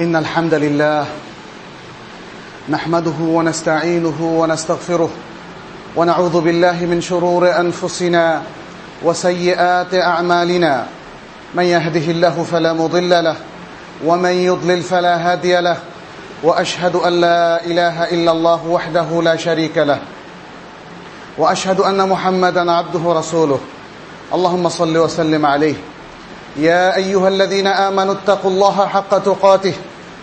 إن الحمد لله نحمده ونستعينه ونستغفره ونعوذ بالله من شرور أنفسنا وسيئات أعمالنا. من يهده الله فلا مضل له ومن يضلل فلا هادي له وأشهد أن لا إله إلا الله وحده لا شريك له وأشهد أن محمدا عبده ورسوله. اللهم صل وسلم عليه. يا أيها الذين آمنوا اتقوا الله حق تقاته.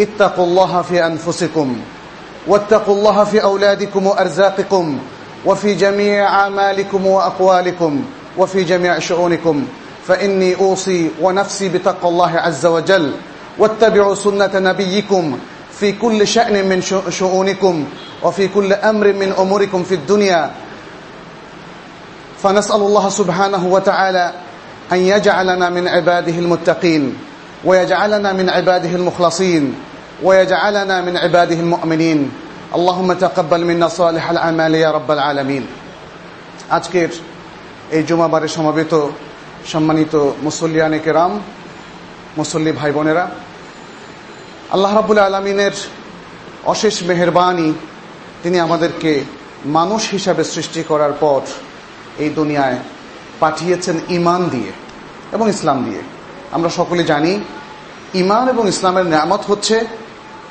اتقوا الله في أنفسكم واتقوا الله في أولادكم وأرزاقكم وفي جميع أعمالكم وأقوالكم وفي جميع شؤونكم. فإني أوصي ونفسي بتقوى الله عز وجل واتبعوا سنة نبيكم في كل شأن من شؤونكم وفي كل أمر من أموركم في الدنيا. فنسأل الله سبحانه وتعالى أن يجعلنا من عباده المتقين ويجعلنا من عباده المخلصين ويجعلنا من عباده المؤمنين اللهم تقبل منا صالح الأعمال يا رب العالمين আজকের এই জুমাবারে সমাবেত সম্মানিত মুসল্লিয়ানে কেরাম মুসল্লি ভাই বোনেরা আল্লাহ রাবুল আলমিনের অশেষ মেহরবানি তিনি আমাদেরকে মানুষ হিসাবে সৃষ্টি করার পর এই দুনিয়ায় পাঠিয়েছেন ইমান দিয়ে এবং ইসলাম দিয়ে আমরা সকলে জানি ইমান এবং ইসলামের নিয়ামত হচ্ছে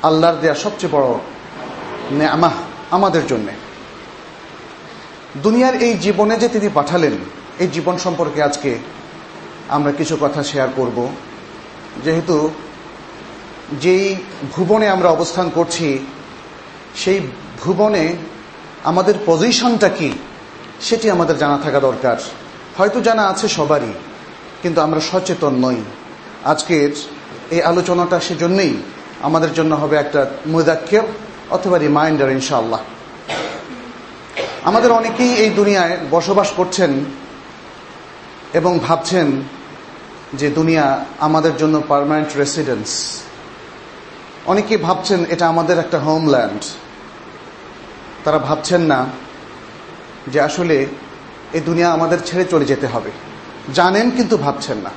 আল্লাহর দেয়া সবচেয়ে বড় নেয়ামাহ আমাদের জন্যে। দুনিয়ার এই জীবনে যে তিনি পাঠালেন, এই জীবন সম্পর্কে আজকে আমরা কিছু কথা শেয়ার করব। যেহেতু যেই ভুবনে আমরা অবস্থান করছি, সেই ভুবনে আমাদের পজিশনটা কি, সেটি আমাদের জানা থাকা দরকার। হয়তো জানা আছে সবারই, কিন্তু আমরা সচেতন নই। আজকের এই আলোচনাটা সেজন্যই আমাদের জন্য হবে একটা মুদাক্ষের অথবা রিমাইন্ডার, ইনশাআল্লাহ। আমাদের অনেকেই এই দুনিয়ায় বসবাস করছেন এবং ভাবছেন যে দুনিয়া আমাদের জন্য পারমানেন্ট রেসিডেন্স অনেকেই ভাবছেন এটা আমাদের একটা হোমল্যান্ড তারা ভাবছেন না যে আসলে এই দুনিয়া আমাদের ছেড়ে চলে যেতে হবে। জানেন কিন্তু ভাবছেন না।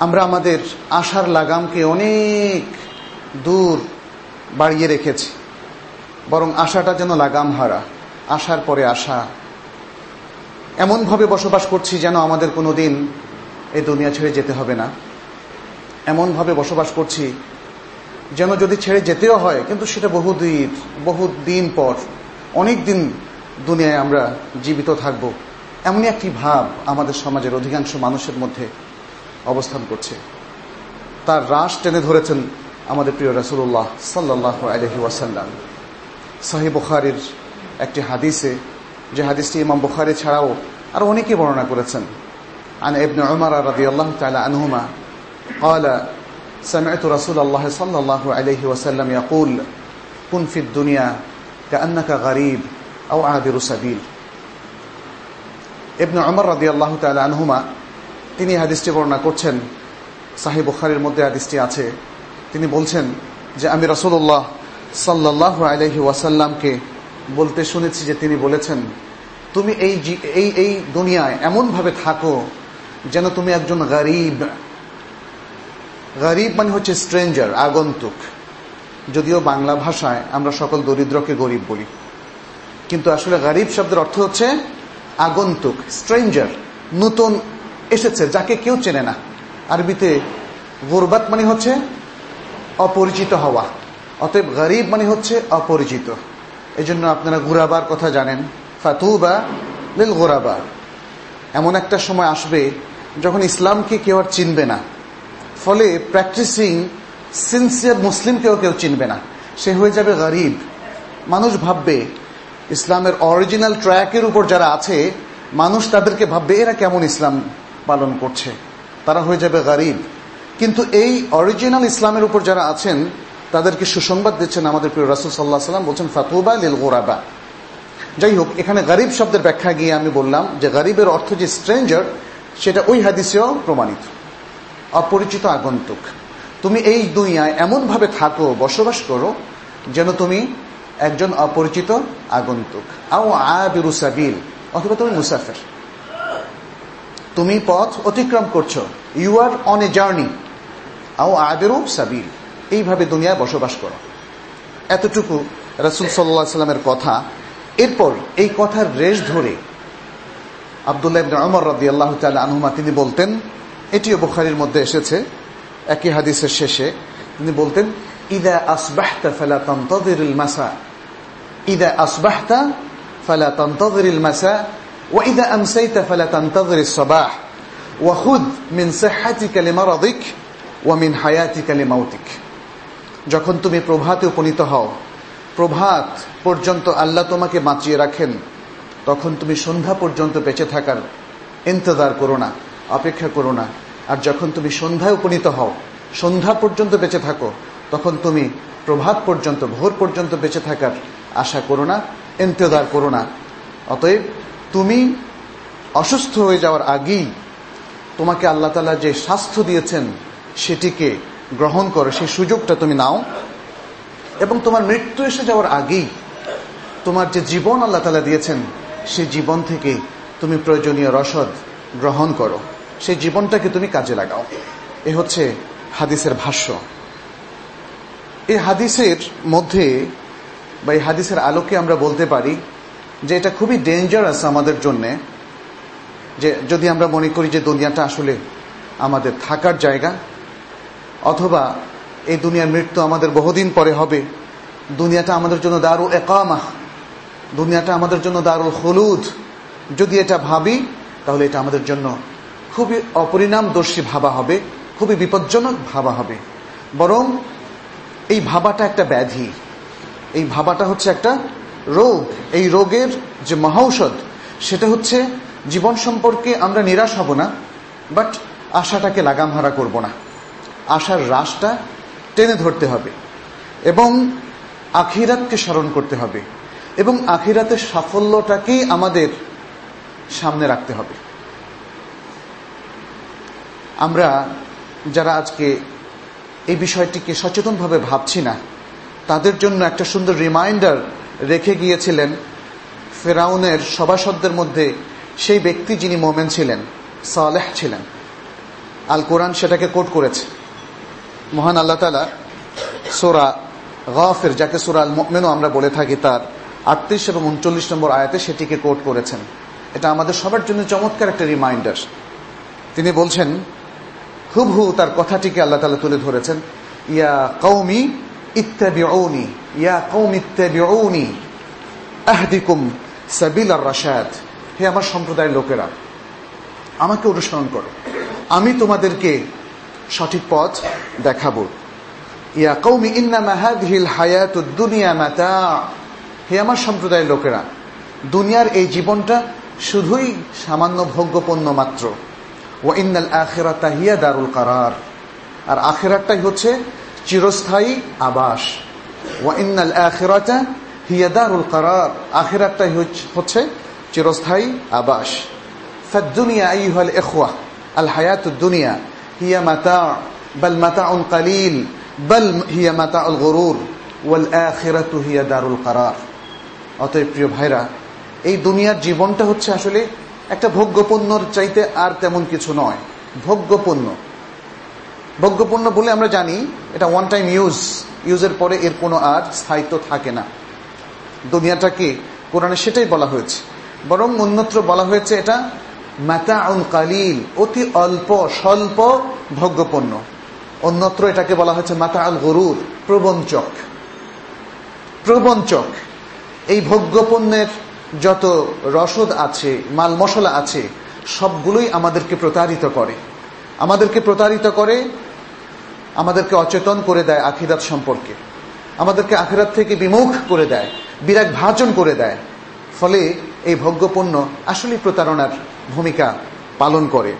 আমরা আমাদের আশার লাগামকে অনেক দূর বাড়িয়ে রেখেছি। বরং আশাটা যেন লাগাম হারা আশার পরে আশা। এমনভাবে বসবাস করছি যেন আমাদের কোনো দিন এই দুনিয়া ছেড়ে যেতে হবে না। এমনভাবে বসবাস করছি যেন যদি ছেড়ে যেতেও হয়, কিন্তু সেটা বহুদিন বহু দিন পর অনেক দিন দুনিয়ায় আমরা জীবিত থাকব। এমনই একটি ভাব আমাদের সমাজের অধিকাংশ মানুষের মধ্যে অবস্থান করছে তার রাস টেনে ধরেছেন আমাদের প্রিয় রাসুল্লাহ সাল্লাহ আলহি ওয়াসাল্লাম সাহি বুখারির একটি হাদিসে যে হাদিসটি ইমাম বুখারি ছাড়াও আর অনেকে বর্ণনা করেছেন عن ابن عمر رضي الله تعالى عنهما قال سمعت رسول الله صلى الله عليه وسلم يقول كن في الدنيا كأنك غريب أو عابر سبيل ইবনে অমর রাদি আল্লাহ তাল আনহুমা তিনি হাদিসটি বর্ণনা করছেন। সাহি বুখারির মধ্যে হাদিসটি আছে। তিনি বলছেন যে, আমি রসুল্লাহ সাল্লাহ আলহি ওয়াসাল্লামকে বলতে শুনেছি যে তিনি বলেছেন, তুমি এই এই এই দুনিয়ায় এমনভাবে থাকো যেন তুমি একজন গরিব। গরিব মানে হচ্ছে স্ট্রেঞ্জার, আগন্তুক। যদিও বাংলা ভাষায় আমরা সকল দরিদ্রকে গরিব বলি। কিন্তু আসলে গরিব শব্দের অর্থ হচ্ছে আগন্তুক, স্ট্রেঞ্জার, নতুন এসেছে, যাকে কেউ চেনে না। আরবিতে গোরবাত মানে হচ্ছে অপরিচিত হওয়া, অতএব গরিব মানে হচ্ছে অপরিচিত। এই জন্য আপনারা গুরাবার কথা জানেন, ফাতুবা লিল গোরাবা এমন একটা সময় আসবে যখন ইসলামকে কেউ আর চিনবে না। ফলে প্র্যাকটিসিং সিনসিয়ার মুসলিমকেও কেউ চিনবে না। সে হয়ে যাবে গরিব। মানুষ ভাববে, ইসলামের অরিজিনাল ট্র্যাকের উপর যারা আছে, মানুষ তাদেরকে ভাববে, এরা কেমন ইসলাম পালন করছে, তারা হয়ে যাবে গরিব। কিন্তু এই অরিজিনাল ইসলামের উপর যারা আছেন, তাদেরকে সুসংবাদ দিচ্ছেন আমাদের প্রিয় রাসুল সাল্লাহ সাল্লাম বলছেন, ফাতুবা লিল গোরাবা। যাই হোক, এখানে গরিব শব্দের ব্যাখ্যা গিয়ে আমি বললাম যে গরিবের অর্থ যে স্ট্রেঞ্জার সেটা ওই হাদিসেও প্রমাণিত। অপরিচিত আগন্তুক। তুমি এই দুনিয়ায় এমনভাবে থাকো, বসবাস করো, যেন তুমি একজন অপরিচিত আগন্তুক। আও আবিরু সাবিল, অথবা তুমি মুসাফের। তুমি পথ অতিক্রম করছ। You are on a journey আও আবিরু সাবিল। এইভাবে দুনিয়ায় বসবাস করো। এতটুকু রসুল সাল্লা সাল্লামের কথা। এরপর এই কথার রেশ ধরে আবদুল্লাহ ইবনে ওমর রাদিয়াল্লাহু তাআলা আনহুমা তিনি বলতেন, এটিও বুখারীর মধ্যে এসেছে, একই হাদিসের শেষে তিনি বলতেন, ইদা আসবাহতা ফালা তানতাযিরুল মাসা। ইদা আসবাহতা ফালা তানতাযিরুল মাসা। وإذا أمسيت فلا تنتظر الصباح وخذ من صحتك لمرضك ومن حياتك لموتك যখন তুমি প্রভাতে উপনীত হও প্রভাত পর্যন্ত আল্লাহ তোমাকে বাঁচিয়ে রাখেন তখন তুমি সন্ধ্যা পর্যন্ত বেঁচে থাকার ইন্তজার করো না অপেক্ষা করো না আর যখন তুমি সন্ধ্যায় উপনীত হও সন্ধ্যা পর্যন্ত বেঁচে থাকো তখন তুমি প্রভাত পর্যন্ত ভোর পর্যন্ত বেঁচে থাকার আশা করো না ইন্তজার করো না অতএব তুমি অসুস্থ হয়ে যাওয়ার আগেই তোমাকে আল্লাহ তালা যে স্বাস্থ্য দিয়েছেন সেটিকে গ্রহণ করো, সেই সুযোগটা তুমি নাও। এবং তোমার মৃত্যু এসে যাওয়ার আগেই তোমার যে জীবন আল্লাহ তালা দিয়েছেন, সেই জীবন থেকে তুমি প্রয়োজনীয় রসদ গ্রহণ করো। সেই জীবনটাকে তুমি কাজে লাগাও। এ হচ্ছে হাদিসের ভাষ্য। এই হাদিসের মধ্যে বা এই হাদিসের আলোকে আমরা বলতে পারি যে এটা খুবই ডেঞ্জারাস আমাদের জন্যে, যে যদি আমরা মনে করি যে দুনিয়াটা আসলে আমাদের থাকার জায়গা, অথবা এই দুনিয়ার মৃত্যু আমাদের বহুদিন পরে হবে, দুনিয়াটা আমাদের জন্য দারুল একামা দুনিয়াটা আমাদের জন্য দারুল হলুদ যদি এটা ভাবি, তাহলে এটা আমাদের জন্য খুবই অপরিণামদর্শী ভাবা হবে, খুবই বিপজ্জনক ভাবা হবে। বরং এই ভাবাটা একটা ব্যাধি। এই ভাবাটা হচ্ছে একটা রোগ, এই রোগের যে মহৌষধ সেটা হচ্ছে জীবন সম্পর্কে আমরা নিরাশ হব না, বাট আশাটাকে লাগাম হারা করব না। আশার রাশটা টেনে ধরতে হবে এবং আখিরাতকে স্মরণ করতে হবে এবং আখিরাতের সাফল্যটাকেই আমাদের সামনে রাখতে হবে। আমরা যারা আজকে এই বিষয়টিকে সচেতনভাবে ভাবছি না, তাদের জন্য একটা সুন্দর রিমাইন্ডার রেখে গিয়েছিলেন ফেরাউনের সভাসদদের মধ্যে সেই ব্যক্তি যিনি মোমেন ছিলেন, সালেহ ছিলেন। আল কোরআন সেটাকে কোট করেছে। মহান আল্লাহ তালা সোরা গফের, যাকে সোরা আল মেনু আমরা বলে থাকি, তার আটত্রিশ এবং উনচল্লিশ নম্বর আয়াতে সেটিকে কোট করেছেন। এটা আমাদের সবার জন্য চমৎকার একটা রিমাইন্ডার। তিনি বলছেন, হুবহু তার কথাটিকে আল্লাহ তালা তুলে ধরেছেন, ইয়া কৌমি ইত্যাবিউনি ইয়া কৌম ইত্যাবিউনি আহদিকুম সাবিল আর রাশাদ হে আমার সম্প্রদায়ের লোকেরা, আমাকে অনুসরণ করো। আমি তোমাদেরকে সঠিক পথ দেখাবো। ইয়া কৌমি ইন্নামা হাদহিল হায়াতুদ দুনিয়া মাতা। হে আমার সম্প্রদায়ের লোকেরা, দুনিয়ার এই জীবনটা শুধুই সামান্য ভোগ্যপণ্য মাত্র। ও ইন্নাল আখেরাতা হিয়া দারুল কারার। আর আখেরাতটাই হচ্ছে চিরস্থায়ী আবাস। ওয়াইনাল আখিরাতা হিয়া দারুল কারার। আখেরাটাই হচ্ছে চিরস্থায়ী আবাস। ফাদ্দুনিয়া আইহাল এখওয়া আল হায়াতুদ দুনিয়া, হিয়া মাতা, বাল মাতা কালিল, বাল হিয়া মাতা উল গরুর, ওয়াল আখেরাতু হিয়া দারুল কারার। অতএব প্রিয় ভাইরা, এই দুনিয়ার জীবনটা হচ্ছে আসলে একটা ভোগ্যপণ্যর চাইতে আর তেমন কিছু নয়। ভোগ্যপণ্য। ভোগ্যপণ্য বলে আমরা জানি, এটা ওয়ান টাইম ইউজ ইউজের পরে এর কোনো আর স্থায়িত্ব থাকে না। দুনিয়াটাকে কোরআনে সেটাই বলা হয়েছে। বরং অন্যত্র বলা হয়েছে এটা মাতাউন কালিল, অতি অল্প, স্বল্প ভোগ্যপণ্য। অন্যত্র এটাকে বলা হয়েছে মাতা আল গরুর, প্রবঞ্চক। প্রবঞ্চক, এই ভোগ্যপণ্যের যত রসদ আছে মাল মশলা আছে, সবগুলোই আমাদেরকে প্রতারিত করে। আমাদেরকে প্রতারিত করে, আমাদেরকে অচেতন করে দেয় আখিরাত সম্পর্কে। আমাদেরকে আখিরাত থেকে বিমুখ করে দেয় বিরাট ভাজন করে দেয়। ফলে এই ভোগ্যপণ্য আসলেই প্রতারণার ভূমিকা পালন করে।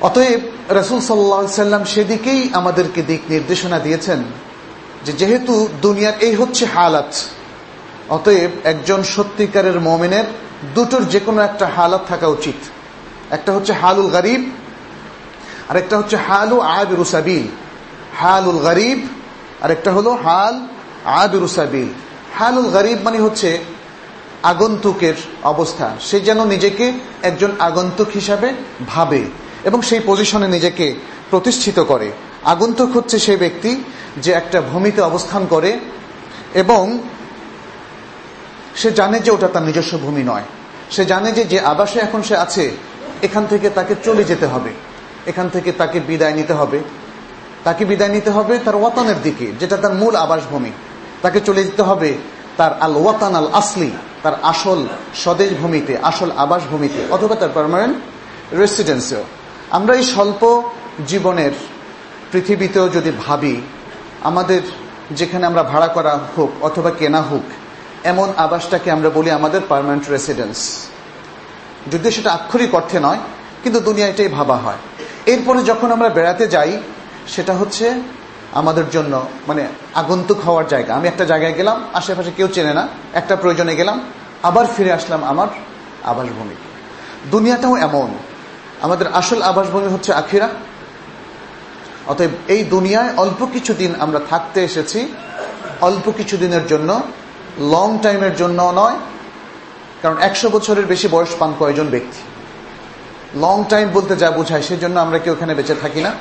অতএব রসুল সাল্লা সাল্লাম সেদিকেই আমাদেরকে দিক নির্দেশনা দিয়েছেন যে যেহেতু দুনিয়ার এই হচ্ছে হালাত, অতএব একজন সত্যিকারের মমিনের দুটোর যে কোনো একটা হালাত থাকা উচিত। একটা হচ্ছে হালুল গরিব আর একটা হচ্ছে হালু আবিরুসাবিল হালুল গরিব আর একটা হলো হাল আবিরুসাবিল হালুল গরিব মানে হচ্ছে আগন্তুকের অবস্থা। সে যেন নিজেকে একজন আগন্তুক হিসাবে ভাবে এবং সেই পজিশনে নিজেকে প্রতিষ্ঠিত করে। আগন্তুক হচ্ছে সেই ব্যক্তি যে একটা ভূমিতে অবস্থান করে এবং সে জানে যে ওটা তার নিজস্ব ভূমি নয়। সে জানে যে যে আবাসে এখন সে আছে এখান থেকে তাকে চলে যেতে হবে। এখান থেকে তাকে বিদায় নিতে হবে। তাকে বিদায় নিতে হবে তার ওয়াতনের দিকে, যেটা তার মূল আবাসভূমি। তাকে চলে যেতে হবে তার আল ওয়াতান আল আসলি, তার আসল স্বদেশ ভূমিতে, আসল আবাসভূমিতে, অথবা তার পারমানেন্ট রেসিডেন্সেও আমরা এই স্বল্প জীবনের পৃথিবীতেও যদি ভাবি, আমাদের যেখানে আমরা ভাড়া করা হোক অথবা কেনা হোক, এমন আবাসটাকে আমরা বলি আমাদের পারমানেন্ট রেসিডেন্স যদিও সেটা আক্ষরিক অর্থে নয়, কিন্তু দুনিয়া এটাই ভাবা হয়। এরপরে যখন আমরা বেড়াতে যাই, সেটা হচ্ছে আমাদের জন্য মানে আগন্তুক হওয়ার জায়গা। আমি একটা জায়গায় গেলাম, আশেপাশে কেউ চেনে না, একটা প্রয়োজনে গেলাম, আবার ফিরে আসলাম আমার আবাসভূমি দুনিয়াটাও এমন। আমাদের আসল আবাসভূমি হচ্ছে আখিরা। অতএব এই দুনিয়ায় অল্প কিছু দিন আমরা থাকতে এসেছি। অল্প কিছু দিনের জন্য লং টাইমের জন্য নয় কারণ একশো বছরের বেশি বয়স পান কয়জন ব্যক্তি? লং টাইম বলতে যা বোঝায় সেজন্য আমরা কেউ এখানে বেঁচে থাকি না।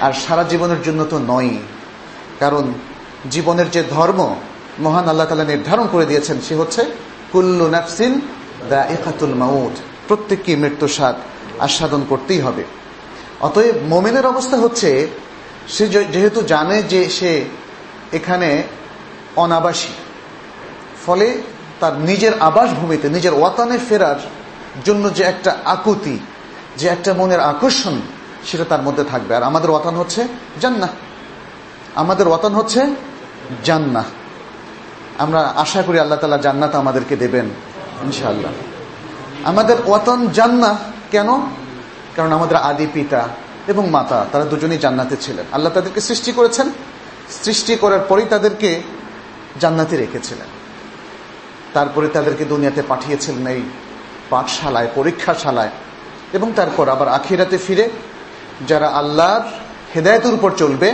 আর সারা জীবনের জন্য তো নয় কারণ জীবনের যে ধর্ম, মহান আল্লাহ তালা নির্ধারণ করে দিয়েছেন, সে হচ্ছে কুল্লু নাফসিন দা একাতুল মাউদ প্রত্যেককে মৃত্যু স্বাদ আস্বাদন করতেই হবে। অতএব মোমেনের অবস্থা হচ্ছে, সে যেহেতু জানে যে সে এখানে অনাবাসী, ফলে তার নিজের আবাসভূমিতে, নিজের ওয়াতানে ফেরার জন্য যে একটা আকুতি, যে একটা মনের আকর্ষণ, সেটা তার মধ্যে থাকবে। আর আমাদের ওয়াতান হচ্ছে জান্না আমাদের ওয়াতান হচ্ছে জান্না আমরা আশা করি আল্লাহ তালা জান্নাত আমাদেরকে দেবেন, ইনশাআল্লাহ। আমাদের ওয়াতান জান্না কেন? কারণ আমাদের আদি পিতা এবং মাতা, তারা দুজনেই জান্নাতে ছিলেন। আল্লাহ তাদেরকে সৃষ্টি করেছেন। সৃষ্টি করার পরেই তাদেরকে জান্নাতে রেখেছিলেন। তারপরে তাদেরকে দুনিয়াতে পাঠিয়েছিলেন এই পাঠশালায়, পরীক্ষাশালায়। এবং তারপর আবার আখিরাতে ফিরে যারা আল্লাহর হেদায়তের উপর চলবে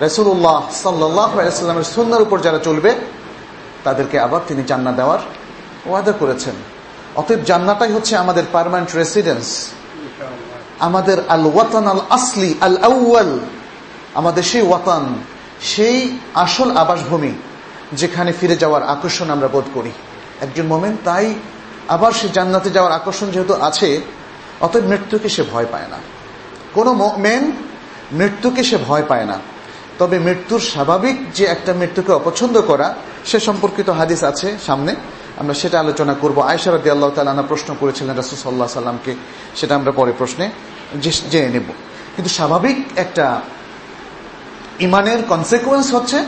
রসুল্লাহ সাল্লামের সুন্নার উপর যারা চলবে, তাদেরকে আবার তিনি জান্না দেওয়ার ওয়াদা করেছেন। অতএব জান্নাটাই হচ্ছে আমাদের পারমানেন্ট রেসিডেন্স আমাদের আল ওয়াতান আল আসলি আল আউয়াল আমাদের সেই ওয়াতান, সেই আসল আবাসভূমি। যেখানে ফিরে যাওয়ার আকর্ষণ আমরা বোধ করি। একজন মোমেন তাই আবার সে জান্নাতে যাওয়ার আকর্ষণ যেহেতু আছে, অতএব মৃত্যুকে সে ভয় পায় না। কোনো মেন মৃত্যুকে সে ভয় পায় না। তবে মৃত্যুর স্বাভাবিক যে একটা মৃত্যুকে অপছন্দ করা, সে সম্পর্কিত হাদিস আছে সামনে। আমরা সেটা আলোচনা করব। আয়সারদি আল্লাহ তালা প্রশ্ন করেছিলেন রাসুল সাল্লাহ সাল্লামকে সেটা আমরা পরে প্রশ্নে জেনে নেব। কিন্তু স্বাভাবিক একটা ইমানের কনসিকুয়েন্স হচ্ছে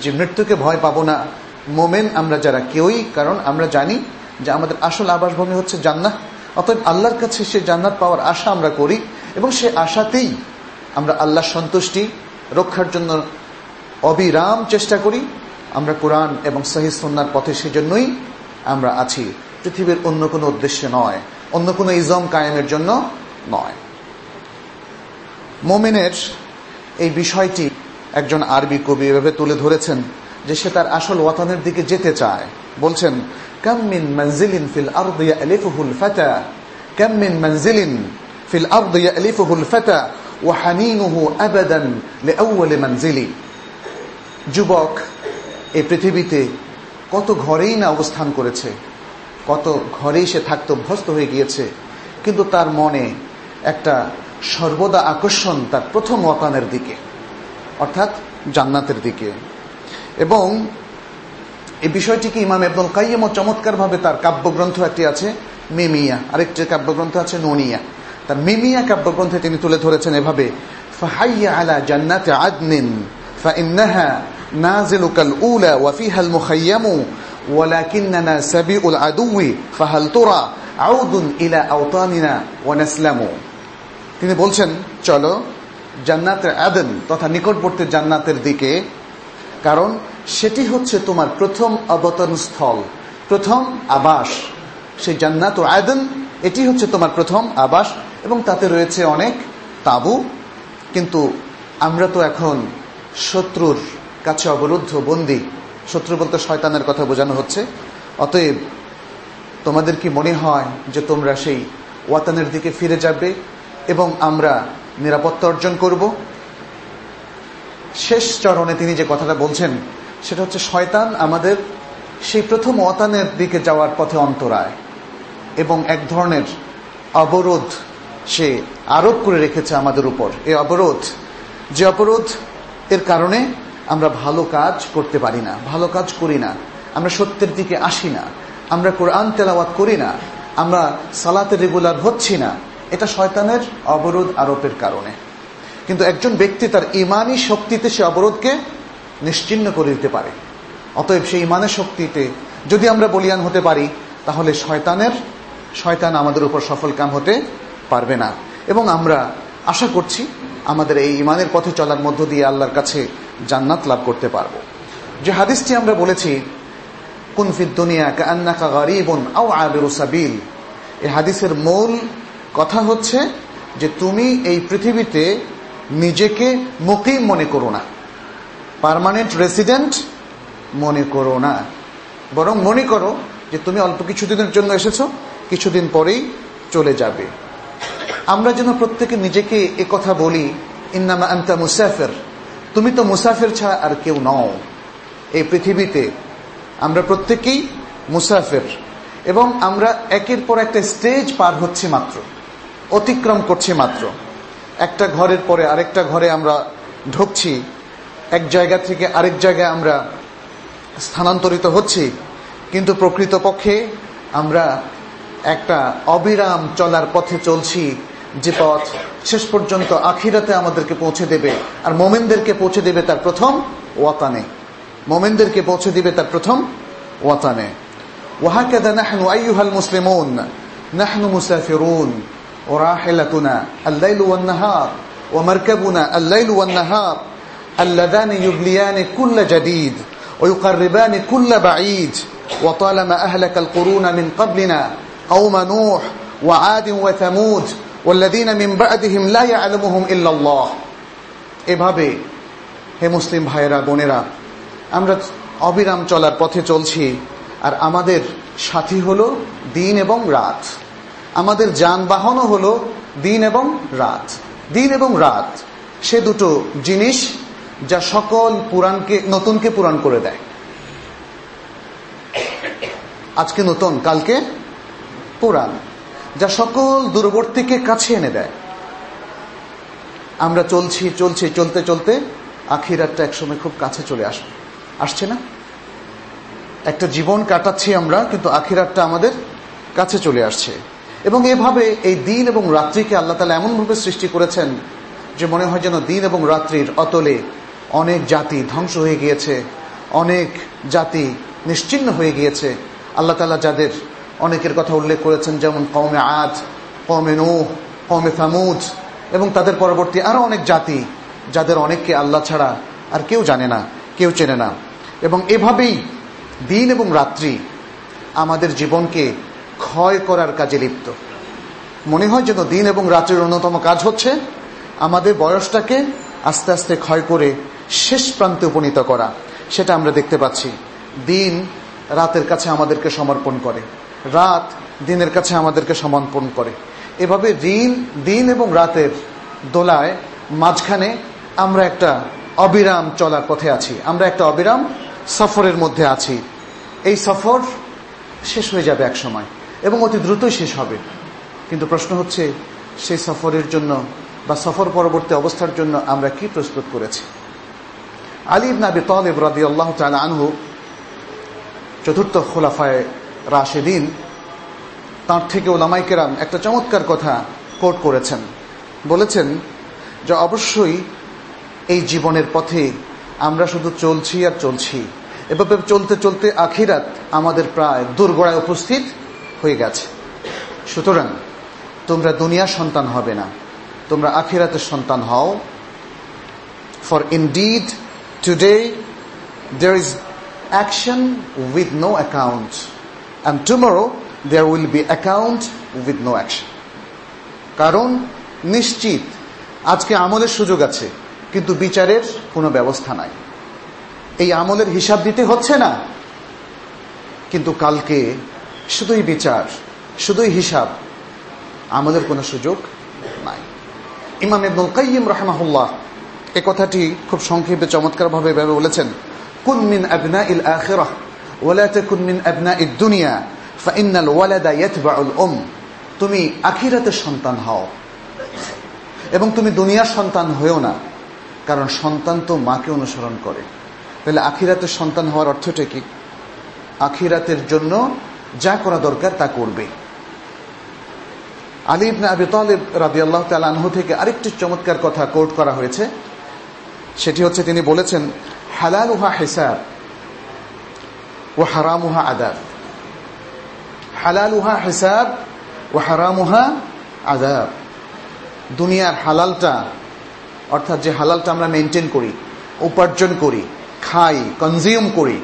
যে মৃত্যুকে ভয় পাবো না। মোমেন আমরা যারা কেউই, কারণ আমরা জানি যে আমাদের আসল আবাসভূমি হচ্ছে জান্নাত অতএব আল্লাহর কাছে সে জান্নাত পাওয়ার আশা আমরা করি এবং সে আশাতেই আমরা আল্লাহ সন্তুষ্টি, রক্ষার জন্য অবিরাম চেষ্টা করি। আমরা কোরআন এবং সহি সন্ন্যার পথে সেজন্যই আমরা আছি। পৃথিবীর অন্য কোনো উদ্দেশ্যে নয়, অন্য কোনো ইজম কায়েমের জন্য নয়। মোমেনের এই বিষয়টি একজন আরবি কবি এভাবে তুলে ধরেছেন যে সে তার আসল ওয়াতানের দিকে যেতে চায়। বলছেন কামিন মঞ্জিলিন ফিল আরদিয়া আলিফুহুল ফাতা? কামিন মঞ্জিলিন ফিল আরদিয়া আলিফুহুল ফাতা? ওয়াহানিনুহু আবাদান লিআউয়ালি মঞ্জিলি যুবক এই পৃথিবীতে কত ঘরেই না অবস্থান করেছে, কত ঘরেই সে থাকতে অভ্যস্ত হয়ে গিয়েছে, কিন্তু তার মনে একটা সর্বদা আকর্ষণ তার প্রথম ওয়াতানের দিকে। অর্থাৎ জান্নাতের দিকে এবং এই বিষয়টিকে ইমাম এবদুল কাইম চমৎকারভাবে তার কাব্যগ্রন্থ একটি আছে মিমিয়া আরেকটি কাব্যগ্রন্থ আছে ননিয়া তার মিমিয়া কাব্যগ্রন্থে তিনি তুলে ধরেছেন এভাবে ফাহাইয়া আলা জান্নাতে আদনিন فإنها نازلك الأولى وفيها المخيم ولكننا سبيء العدو فهل ترى عود إلى أوطاننا ونسلم তিনি বলছেন চলো জান্নাতের আদন তথা নিকটবর্তী জান্নাতের দিকে, কারণ সেটি হচ্ছে তোমার প্রথম অবতরণ স্থল প্রথম আবাস। সেই জান্নাত ও আয়দন এটি হচ্ছে তোমার প্রথম আবাস এবং তাতে রয়েছে অনেক তাবু। কিন্তু আমরা তো এখন শত্রুর কাছে অবরুদ্ধ, বন্দী। শত্রু বলতে শয়তানের কথা বোঝানো হচ্ছে। অতএব তোমাদের কি মনে হয় যে তোমরা সেই ওয়াতানের দিকে ফিরে যাবে এবং আমরা নিরাপত্তা অর্জন করব। শেষ চরণে তিনি যে কথাটা বলছেন, সেটা হচ্ছে, শয়তান আমাদের সেই প্রথম অতানের দিকে যাওয়ার পথে অন্তরায় এবং এক ধরনের অবরোধ সে আরোপ করে রেখেছে আমাদের উপর। এই অবরোধ, যে অবরোধ, এর কারণে আমরা ভালো কাজ করতে পারি না, ভালো কাজ করি না, আমরা সত্যের দিকে আসি না, আমরা কোরআন তেলাওয়াত করি না, আমরা সালাতে রেগুলার হচ্ছি না এটা শয়তানের অবরোধ আরোপের কারণে। কিন্তু একজন ব্যক্তি তার ইমানই শক্তিতে সে অবরোধকে নিশ্চিন্ন করে দিতে পারে। অতএব সেই ইমানের শক্তিতে যদি আমরা বলিয়ান হতে পারি, তাহলে শয়তানের, শয়তান আমাদের উপর সফল কাম হতে পারবে না। এবং আমরা আশা করছি আমাদের এই ইমানের পথে চলার মধ্য দিয়ে আল্লাহর কাছে জান্নাত লাভ করতে পারব। যে হাদিসটি আমরা বলেছি কুনফিদ দুনিয়া কান্নাকা গরিবন আও আবিরু সাবিল। এই হাদিসের মূল কথা হচ্ছে যে তুমি এই পৃথিবীতে নিজেকে মুকিম মনে করো না। পারমানেন্ট রেসিডেন্ট মনে করো না। বরং মনে করো যে তুমি অল্প কিছুদিনের জন্য এসেছ, কিছুদিন পরেই চলে যাবে। আমরা যেন প্রত্যেকে নিজেকে এ কথা বলি, ইন্নামা আন্তা মুসাফের। তুমি তো মুসাফের ছাড়া আর কেউ নও। এই পৃথিবীতে আমরা প্রত্যেকেই মুসাফের এবং আমরা একের পর একটা স্টেজ পার হচ্ছি মাত্র। অতিক্রম করছি মাত্র। একটা ঘরের পরে আরেকটা ঘরে আমরা ঢুকছি, এক জায়গা থেকে আরেক জায়গায় আমরা স্থানান্তরিত হচ্ছি, কিন্তু প্রকৃতপক্ষে আমরা একটা অবিরাম চলার পথে চলছি, যে পথ শেষ পর্যন্ত আখিরাতে আমাদেরকে পৌঁছে দেবে, আর মোমেনদেরকে পৌঁছে দেবে তার প্রথম ওয়াতানে। মোমেনদেরকে পৌঁছে দিবে তার প্রথম ওয়াতানে। ওয়াহাকাদা নাহনু আইয়ুহাল মুসলিমুন, নাহনু মুসাফিরুন। وراحلتنا الليل والنهار ومركبنا الليل والنهار اللذان يبليان كل جديد ويقربان كل بعيد وطالما أهلك القرون من قبلنا قوم نوح وعاد وثمود والذين من بعدهم لا يعلمهم إلا الله এভাবে হে মুসলিম ভাইয়েরা বোনেরা আমরা অবিরাম চলার পথে চলছি আর আমাদের সাথী হলো দিন এবং রাত আমাদের যানবাহনও হলো দিন এবং রাত। দিন এবং রাত, সে দুটো জিনিস যা সকল পুরাণকে, নতুনকে পুরাণ করে দেয়। আজকে নতুন, কালকে পুরাণ, যা সকল দূরবর্তীকে কাছে এনে দেয়। আমরা চলছি চলছি, চলতে চলতে আখিরাতটা একসময় খুব কাছে চলে আসবে আসছে না? একটা জীবন কাটাচ্ছি আমরা, কিন্তু আখিরাতটা আমাদের কাছে চলে আসছে। এবং এভাবে এই দিন এবং রাত্রিকে আল্লাহ তালা এমনভাবে সৃষ্টি করেছেন যে মনে হয় যেন দিন এবং রাত্রির অতলে অনেক জাতি ধ্বংস হয়ে গিয়েছে, অনেক জাতি নিশ্চিন্ন হয়ে গিয়েছে। আল্লাহ তালা যাদের অনেকের কথা উল্লেখ করেছেন, যেমন কমে আজ কমে নো কমে ফামুজ এবং তাদের পরবর্তী আরও অনেক জাতি যাদের অনেককে আল্লাহ ছাড়া আর কেউ জানে না, কেউ চেনে না। এবং এভাবেই দিন এবং রাত্রি আমাদের জীবনকে ক্ষয় করার কাজে লিপ্ত। মনে হয় যেন দিন এবং রাত্রির অন্যতম কাজ হচ্ছে আমাদের বয়সটাকে আস্তে আস্তে ক্ষয় করে শেষ প্রান্তে উপনীত করা। সেটা আমরা দেখতে পাচ্ছি। দিন রাতের কাছে আমাদেরকে সমর্পণ করে। রাত দিনের কাছে আমাদেরকে সমর্পণ করে। এভাবে দিন দিন এবং রাতের দোলায় মাঝখানে আমরা একটা অবিরাম চলার পথে আছি। আমরা একটা অবিরাম সফরের মধ্যে আছি। এই সফর শেষ হয়ে যাবে এক সময়। এবং অতি দ্রুতই শেষ হবে। কিন্তু প্রশ্ন হচ্ছে, সেই সফরের জন্য বা সফর পরবর্তী অবস্থার জন্য আমরা কি প্রস্তুত করেছি? আলী ইবনা আবি তালিব আল্লাহ আনহু, চতুর্থ খোলাফায় রাশেদিন, তাঁর থেকে ওলামাই কেরাম একটা চমৎকার কথা কোট করেছেন। বলেছেন যে অবশ্যই এই জীবনের পথে আমরা শুধু চলছি আর চলছি। এভাবে চলতে চলতে আখিরাত আমাদের প্রায় দুর্গড়ায় উপস্থিত। হয়ে গেছে। সুতরাং তোমরা দুনিয়ার সন্তান হবে না, তোমরা আখিরাতের সন্তান হও। For indeed today there is action with no account, and tomorrow there will be account with no action. কারণ নিশ্চিত, আজকে আমলের সুযোগ আছে, কিন্তু বিচারের কোনো ব্যবস্থা নাই। এই আমলের হিসাব দিতে হচ্ছে না, কিন্তু কালকে শুধুই বিচার, শুধুই হিসাব, আমাদের কোনো সুযোগ নাই। ইমাম ইবনুল কাইয়িম রাহমাহুল্লাহ এ কথাটি খুব সংক্ষেপে চমৎকারভাবে ভাবে বলেছেন, কুন মিন আবনাইল আখিরাহ, ওয়ালা তাকুন মিন আবনাইদ দুনিয়া, ফাইন্নাল ওয়ালাদা ইয়াতবাউল উম, তুমি আখিরাতের সন্তান হও এবং তুমি দুনিয়ার সন্তান হয়েও না, কারণ সন্তান তো মাকে অনুসরণ করে। তাহলে আখিরাতের সন্তান হওয়ার অর্থটা কি? আখিরাতের জন্য যা করা দরকার তা করবে। আলী ইবনে আবি তালিব রাদিয়াল্লাহু তাআলা আনহু থেকে আরেকটি চমৎকার কথা কোর্ট করা হয়েছে। সেটি হচ্ছে তিনি বলেছেন, হালালুহা হিসাব ও হারামুহা আদাব হালালুহা হিসাব ও হারামুহা আদাব দুনিয়ার হালালটা, অর্থাৎ যে হালালটা আমরা মেনটেন করি, উপার্জন করি, খাই, কনজিউম করি,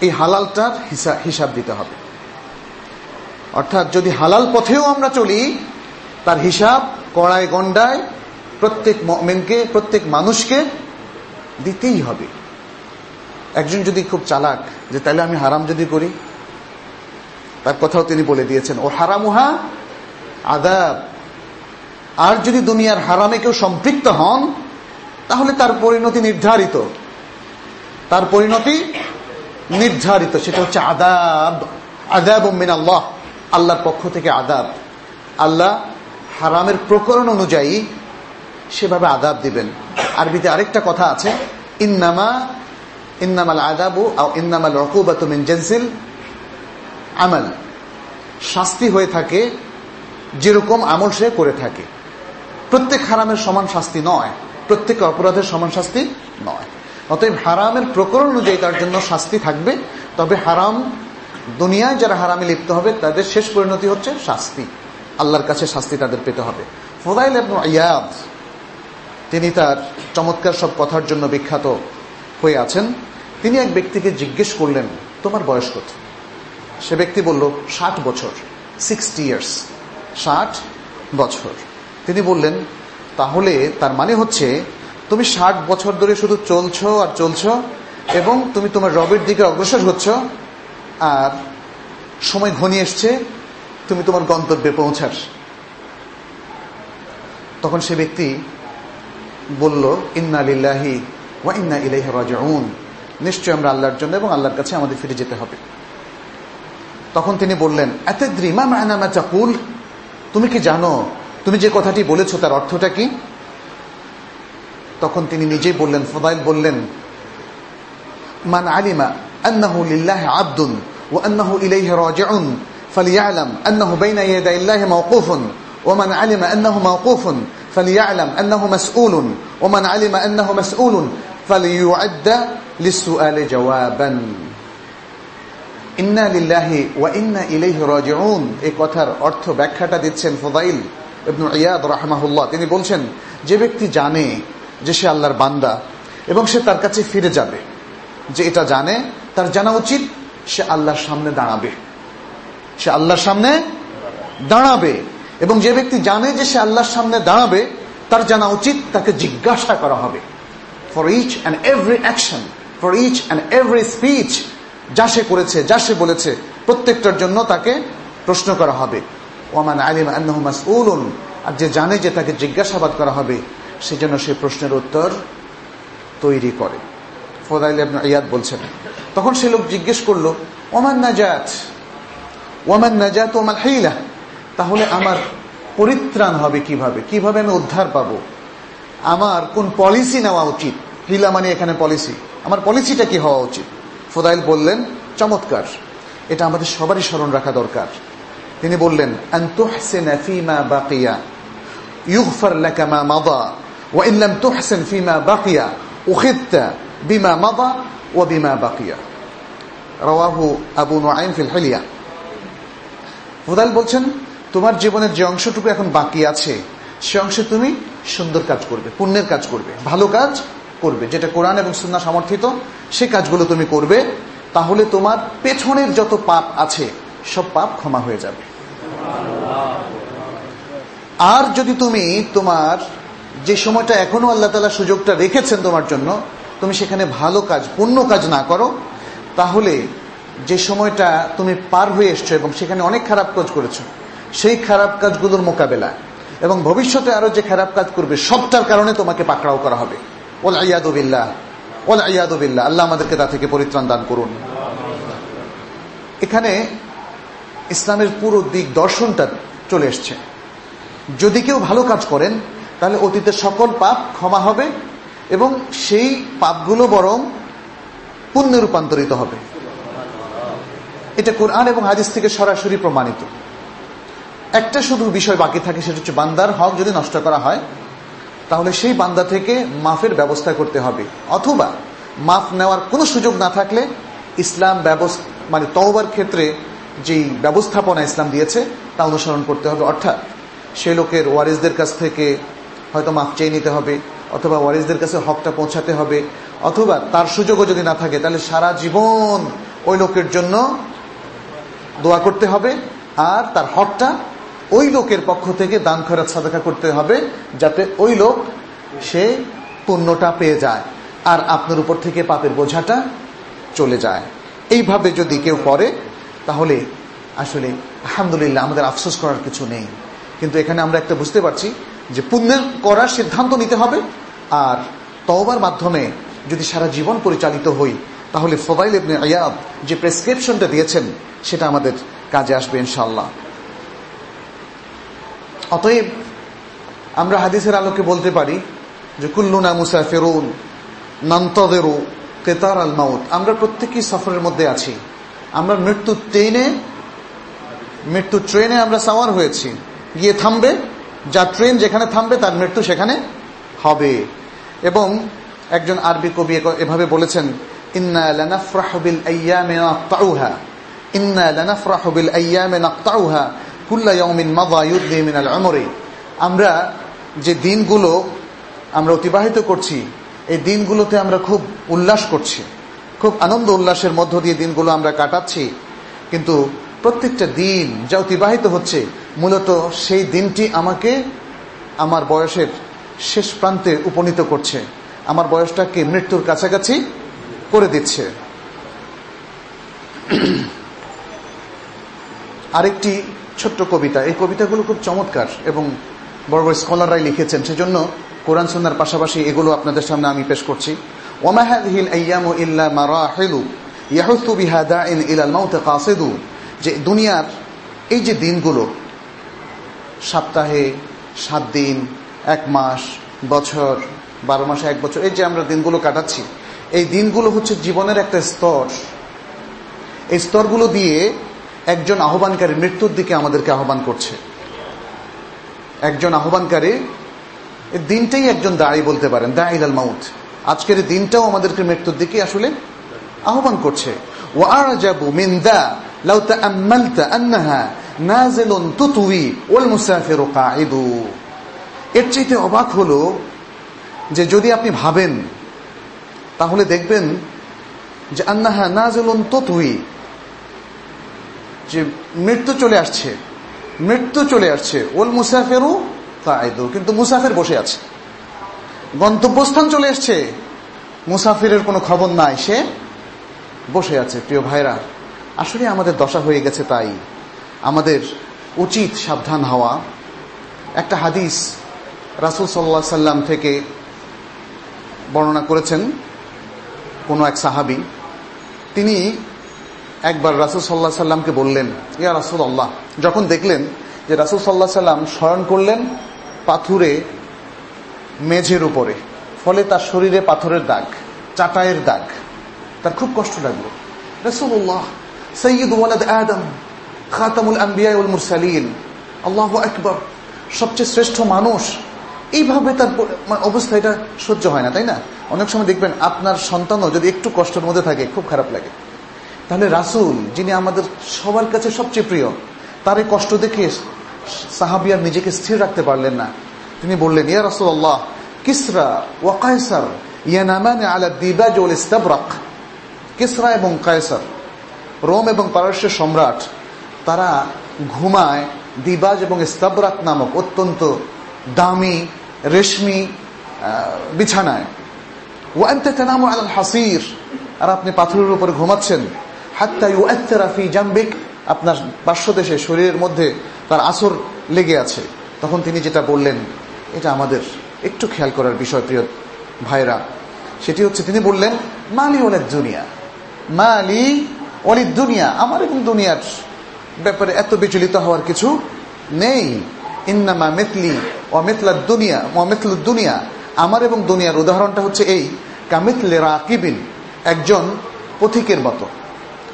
এই হালালটার হিসাব দিতে হবে। অর্থাৎ যদি হালাল পথেও আমরা চলি, তার হিসাব কড়ায় গন্ডায় প্রত্যেক মেনকে প্রত্যেক মানুষকে দিতেই হবে। একজন যদি খুব চালাক যে তাহলে আমি হারাম যদি করি? তার কথাও তিনি বলে দিয়েছেন, ও হারামুহা আদাব আর যদি দুনিয়ার হারামে কেউ সম্পৃক্ত হন, তাহলে তার পরিণতি নির্ধারিত। তার পরিণতি নির্ধারিত, সেটা হচ্ছে আদাব আদাব মিন আল্লাহ আল্লাহর পক্ষ থেকে আদাব। আল্লাহ হারামের প্রকরণ অনুযায়ী সেভাবে আদাব দিবেন। আরবিতে আরেকটা কথা আছে, ইন্নামা, ইন্নামাল আদাবু ইন্নামাল রকুবাত মিন জেনসিল আমল। শাস্তি হয়ে থাকে যেরকম আমল সে করে থাকে। প্রত্যেক হারামের সমান শাস্তি নয়, প্রত্যেক অপরাধের সমান শাস্তি নয়। অতএব হারামের প্রকরণ অনুযায়ী তার জন্য শাস্তি থাকবে, তবে হারাম দুনিয়ায় যারা হারামে লিপ্ত হবে, তাদের শেষ পরিণতি হচ্ছে শাস্তি। আল্লাহর কাছে শাস্তি তাদের পেতে হবে। ফোদাইল ইয়াদ, তিনি তার চমৎকার সব কথার জন্য বিখ্যাত হয়ে আছেন। তিনি এক ব্যক্তিকে জিজ্ঞেস করলেন, তোমার বয়স কত? সে ব্যক্তি বলল, ষাট বছর সিক্সটি ইয়ার্স ষাট বছর। তিনি বললেন, তাহলে তার মানে হচ্ছে তুমি ষাট বছর ধরে শুধু চলছ আর চলছ এবং তুমি তোমার রবের দিকে অগ্রসর হচ্ছ আর সময় ঘনিয়ে এসছে, তুমি তোমার গন্তব্যে পৌঁছাস তখন সে ব্যক্তি বলল, ইন্না লিল্লাহি ওয়া ইন্না ইলাইহি রাজিউন। নিশ্চয় আমরা আল্লাহর জন্য এবং আল্লাহর কাছে আমাদের ফিরে যেতে হবে। তখন তিনি বললেন এতদ্রি মা মানা মা চাকুল তুমি কি জানো? তুমি যে কথাটি বলেছ তার অর্থটা কি? তখন তিনি নিজেই বললেন, ফদাইল বললেন, মান আলিমা আন্নাহু লিল্লাহি আবদুন ওয়া আন্নাহু ইলাইহি রাজিউন فليعلم أنه بين يدي الله موقوف ومن علم أنه موقوف فليعلم أنه مسؤول ومن علم أنه مسؤول فليعد للسؤال جوابا ইন্না লিল্লাহি ওয়া ইন্না ইলাইহি রাজিউন এই কথার অর্থ ব্যাখ্যাটা দিচ্ছেন ফুদাইল ইবনু ইয়াদ রাহমাহুল্লাহ তিনি বলছেন যে ব্যক্তি জানে যে সে আল্লাহর বান্দা এবং সে তার কাছে ফিরে যাবে যে এটা জানে তার জানা উচিত, সে আল্লাহর সামনে দাঁড়াবে। সে আল্লাহর সামনে দাঁড়াবে এবং যে ব্যক্তি জানে যে সে আল্লাহর সামনে দাঁড়াবে, তার জানা উচিত, তাকে জিজ্ঞাসা করা হবে। For each and every action for each and every speech যা সে করেছে, যা সে বলেছে, প্রত্যেকটার জন্য তাকে প্রশ্ন করা হবে। ওমান আলিম আন্নাহ উলুন আর যে জানে যে তাকে জিজ্ঞাসাবাদ করা হবে, সেজন্য সে প্রশ্নের উত্তর তৈরি করে। ফোদাইল ইয়াদ বলছেন। তখন সে লোক জিজ্ঞেস করল, ওমান নাজাত? ওমান নাজাত ওমান হাইলা? তাহলে আমার পরিত্রাণ হবে কীভাবে? কীভাবে আমি উদ্ধার পাব? আমার কোন পলিসি নেওয়া উচিত? হিলা মানে এখানে পলিসি। আমার পলিসিটা কি হওয়া উচিত? ফোদাইল বললেন, চমৎকার। এটা আমাদের সবারই স্মরণ রাখা দরকার। তিনি বললেন ইউফার লাকা মা মাদা, ওয়া ইল্লাম তুহসিন ফিমা বাকিয়া উখিদতা বিমা مضى ও বিমা رواه ابو আবু في ফিল فضل বলছেন তোমার জীবনের যে অংশটুকু এখন বাকি আছে, সে অংশে তুমি সুন্দর কাজ করবে, পুণ্যের কাজ করবে, ভালো কাজ করবে, যেটা কোরআন এবং সুন্না সমর্থিত, সে কাজগুলো তুমি করবে, তাহলে তোমার পেছনের যত পাপ আছে, সব পাপ ক্ষমা হয়ে যাবে। আর যদি তুমি তোমার যে সময়টা এখনও আল্লাহ তালা সুযোগটা রেখেছেন তোমার জন্য তুমি সেখানে ভালো কাজ পুণ্য কাজ না করো, তাহলে যে সময়টা তুমি পার হয়ে এসছো এবং সেখানে অনেক খারাপ কাজ করেছ, সেই খারাপ কাজগুলোর মোকাবেলা এবং ভবিষ্যতে আরও যে খারাপ কাজ করবে, সবটার কারণে তোমাকে পাকড়াও করা হবে। ওল আয়াদুবিল্লাহ ওল আয়াদুবিল্লাহ আল্লাহ আমাদেরকে তা থেকে পরিত্রাণ দান করুন। এখানে ইসলামের পুরো দিক দর্শনটা চলে এসছে। যদি কেউ ভালো কাজ করেন, তাহলে অতীতের সকল পাপ ক্ষমা হবে এবং সেই পাপগুলো বরং পুণ্যে রূপান্তরিত হবে। এটা কোরআন এবং হাদিস থেকে সরাসরি প্রমাণিত। একটা শুধু বিষয় বাকি থাকে, সেটা হচ্ছে বান্দার হক যদি নষ্ট করা হয়, তাহলে সেই বান্দা থেকে মাফের ব্যবস্থা করতে হবে। অথবা মাফ নেওয়ার কোনো সুযোগ না থাকলে ইসলাম ব্যবস্থা মানে তওবার ক্ষেত্রে যেই ব্যবস্থাপনা ইসলাম দিয়েছে, তা অনুসরণ করতে হবে। অর্থাৎ সে লোকের ওয়ারিসদের কাছ থেকে হয়তো মাফ চেয়ে নিতে হবে। অথবা ওয়ারিসদের কাছে হকটা পৌঁছাতে হবে, অথবা তার সুযোগও যদি না থাকে, তাহলে সারা জীবন ওই লোকের জন্য দোয়া করতে হবে, আর তার হকটা ওই লোকের পক্ষ থেকে দান খরচ সাদাকা করতে হবে, যাতে ওই লোক সে পুণ্যটা পেয়ে যায়, আর আপনার উপর থেকে পাপের বোঝাটা চলে যায়। এইভাবে যদি কেউ করে, তাহলে আসলে আলহামদুলিল্লাহ আমাদের আফসোস করার কিছু নেই। কিন্তু এখানে আমরা একটা বুঝতে পারছি যে পুণ্যের করার সিদ্ধান্ত নিতে হবে, আর তওবার মাধ্যমে যদি সারা জীবন পরিচালিত হই, তাহলে ফোবাইল ইবনে আয়াব যে প্রেসক্রিপশনটা দিয়েছেন, সেটা আমাদের কাজে আসবে ইনশাল্লাহ অতএব আমরা হাদিসের আলোকে বলতে পারি যে কুল্লুনা মুসাফেরুন নান্তদেরু কেতার আল মাউত। আমরা প্রত্যেকেই সফরের মধ্যে আছি। আমরা মৃত্যু ট্রেনে মৃত্যু ট্রেনে আমরা সাওয়ার হয়েছি। গিয়ে থামবে যা ট্রেন যেখানে থামবে, তার মৃত্যু সেখানে হবে। এবং একজন আরবি কবি এভাবে বলেছেন আমরা যে দিনগুলো আমরা অতিবাহিত করছি, এই দিনগুলোতে আমরা খুব উল্লাস করছি। খুব আনন্দ উল্লাসের মধ্য দিয়ে দিনগুলো আমরা কাটাচ্ছি। কিন্তু প্রত্যেকটা দিন যা অতিবাহিত হচ্ছে, মূলত সেই দিনটি আমাকে আমার বয়সের শেষ প্রান্তে উপনীত করছে। আমার বয়সটাকে মৃত্যুর কাছাকাছি করে দিচ্ছে। আরেকটি ছোট্ট কবিতা। এই কবিতাগুলো খুব চমৎকার এবং বড় বড় স্কলাররাই লিখেছেন। সেজন্য কোরআন সন্ন্যার পাশাপাশি এগুলো আপনাদের সামনে আমি পেশ করছি। ওমাহাদিল আইয়ামু ইল্লা মারাহিলু ইয়াহুতু বিহা দাইন ইলাল মাউত কাসিদু। যে দুনিয়ার এই যে দিনগুলো, সপ্তাহে সাত দিন, এক মাস, বছর, বারো মাসে এক বছর, এই যে আমরা দিনগুলো কাটাচ্ছি, এই দিনগুলো হচ্ছে জীবনের একটা স্তর। এই স্তরগুলো দিয়ে একজন আহ্বানকারী মৃত্যুর দিকে আমাদেরকে আহ্বান করছে। একজন আহ্বানকারী দিনটাই একজন দাঁড়িয়ে বলতে পারেন, দা ইলাল মাউথ আজকের দিনটাও আমাদেরকে মৃত্যুর দিকে আসলে আহ্বান করছে। ও আরাজাবু মিন দা তাআম্মালতা আন্নাহা নাজিলুন তুতউই ওয়াল মুসাফিরু কাঈদু এর চাইতে অবাক হলো যে যদি আপনি ভাবেন, তাহলে দেখবেন যে আন্নাহা নাজিলুন তুতউই যে মৃত্যু চলে আসছে, মৃত্যু চলে আসছে ওল মুসাফেরু কায়দু কিন্তু মুসাফের বসে আছে। গন্তব্যস্থান চলে এসছে মুসাফিরের কোনো খবর নাই, সে বসে আছে, প্রিয় ভাইরা। আসলে আমাদের দশা হয়ে গেছে তাই। আমাদের উচিত সাবধান হওয়া। একটা হাদিস রাসুল সাল্লা সাল্লাম থেকে বর্ণনা করেছেন কোনো এক সাহাবি। তিনি একবার রাসুল সাল্লাহ সাল্লামকে বললেন, ইয়া রাসুল আল্লাহ যখন দেখলেন যে রাসুল সাল্লাহ সাল্লাম স্মরণ করলেন পাথুরে মেঝের উপরে, ফলে তার শরীরে পাথরের দাগ চাটায়ের দাগ, তার খুব কষ্ট লাগল। রসুল্লাহ সৈয়দ ওয়ালাদ আদম খাতামুল আম্বিয়া উল মুরসালিন আল্লাহ আকবর সবচেয়ে শ্রেষ্ঠ মানুষ। এইভাবে তার অবস্থা এটা সহ্য হয় না, তাই না? অনেক সময় দেখবেন আপনার সন্তানও যদি একটু কষ্টের মধ্যে থাকে, খুব খারাপ লাগে। তাহলে রাসুল, যিনি আমাদের সবার কাছে সবচেয়ে প্রিয় তার এই কষ্ট দেখে সাহাবিয়ার নিজেকে স্থির রাখতে পারলেন না। তিনি বললেন, ইয়া রাসুল আল্লাহ কিসরা ওয়াকায়সার ইয়ানামানে আলা দিবাজ ওল ইস্তাবরাক। কিসরা এবং কায়সার। রোম এবং পারস্যের সম্রাট, তারা ঘুমায় দিবাজ এবং ইস্তাবরাক নামক অত্যন্ত দামি, রেশমি বিছানায়। ওয়ান্তে তেনামু আল হাসির। আর আপনি পাথরের উপরে ঘুমাচ্ছেন। হাত্তা ইউআত্তারাফি জাম্বিক। আপনার পার্শ্বদেশে শরীরের মধ্যে তার আসর লেগে আছে। তখন তিনি যেটা বললেন, এটা আমাদের একটু খেয়াল করার বিষয়, প্রিয় ভাইরা সেটি হচ্ছে, তিনি বললেন মালি অনেক দুনিয়া। মালি অলিদ দুনিয়া আমার এবং দুনিয়ার ব্যাপারে এত বিচলিত হওয়ার কিছু নেই। ইন্নামা মেতলি অমেতলা দুনিয়া অমেতল দুনিয়া। আমার এবং দুনিয়ার উদাহরণটা হচ্ছে এই কামিতলে রাকিবিন, একজন পথিকের মতো।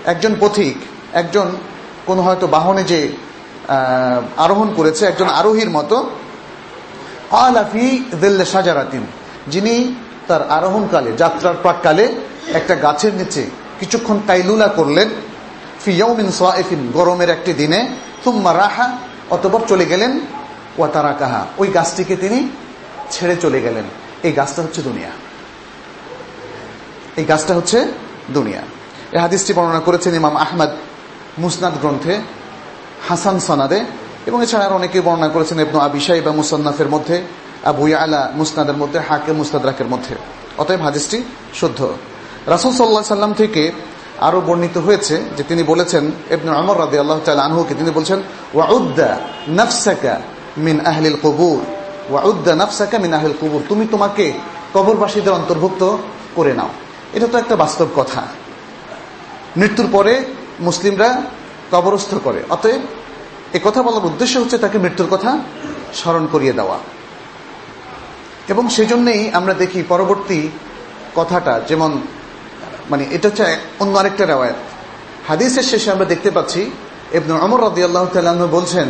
একজন পথিক, একজন কোন হয়তো বাহনে যে আরোহণ করেছে, একজন আরোহীর মতো। আলাফি দিল্লে সাজারাতিন যিনি তার আরোহণকালে, যাত্রার প্রাককালে একটা গাছের নিচে কিছুক্ষণ কাইলুলা করলেন ফিয়াউমিন সোয়াইফিন গরমের একটি দিনে তুম্মা রাহা, অতপর চলে গেলেন ওয়াতারা কাহা ওই গাছটিকে তিনি ছেড়ে চলে গেলেন। এই গাছটা হচ্ছে দুনিয়া। এই গাছটা হচ্ছে দুনিয়া। এই হাদিসটি বর্ণনা করেছেন ইমাম আহমদ মুসনাদ গ্রন্থে, হাসান সনাদে, এবং এছাড়া আর অনেকে বর্ণনা করেছেন ইবনু আবিশাই বা মুসান্নাফের মধ্যে, আবু আলা মুসনাদের মধ্যে হাকে মুস্তাদাকের মধ্যে। অতএব হাদিসটি শুদ্ধ। রাসুল সাল্লাহ সাল্লাম থেকে আরও বর্ণিত হয়েছে যে তিনি বলেছেন, ইবনু আমর রাদি আল্লাহ আনহুকে তিনি বলছেন, ওয়াউদ্দা নফসাকা মিন আহলিল কবুর, ওয়াউদ্দা নফসাকা মিন আহলিল কবুর, তুমি তোমাকে কবরবাসীদের অন্তর্ভুক্ত করে নাও। এটা তো একটা বাস্তব কথা। মৃত্যুর পরে মুসলিমরা কবরস্থ করে। অতএব এ কথা বলার উদ্দেশ্য হচ্ছে তাকে মৃত্যুর কথা স্মরণ করিয়ে দেওয়া। এবং সেজন্যই আমরা দেখি পরবর্তী কথাটা, যেমন মানে এটা হচ্ছে অন্য আরেকটা রেওয়ায়ত। হাদিসের শেষে আমরা দেখতে পাচ্ছি এবং অমর রাদি আল্লাহ বলছেন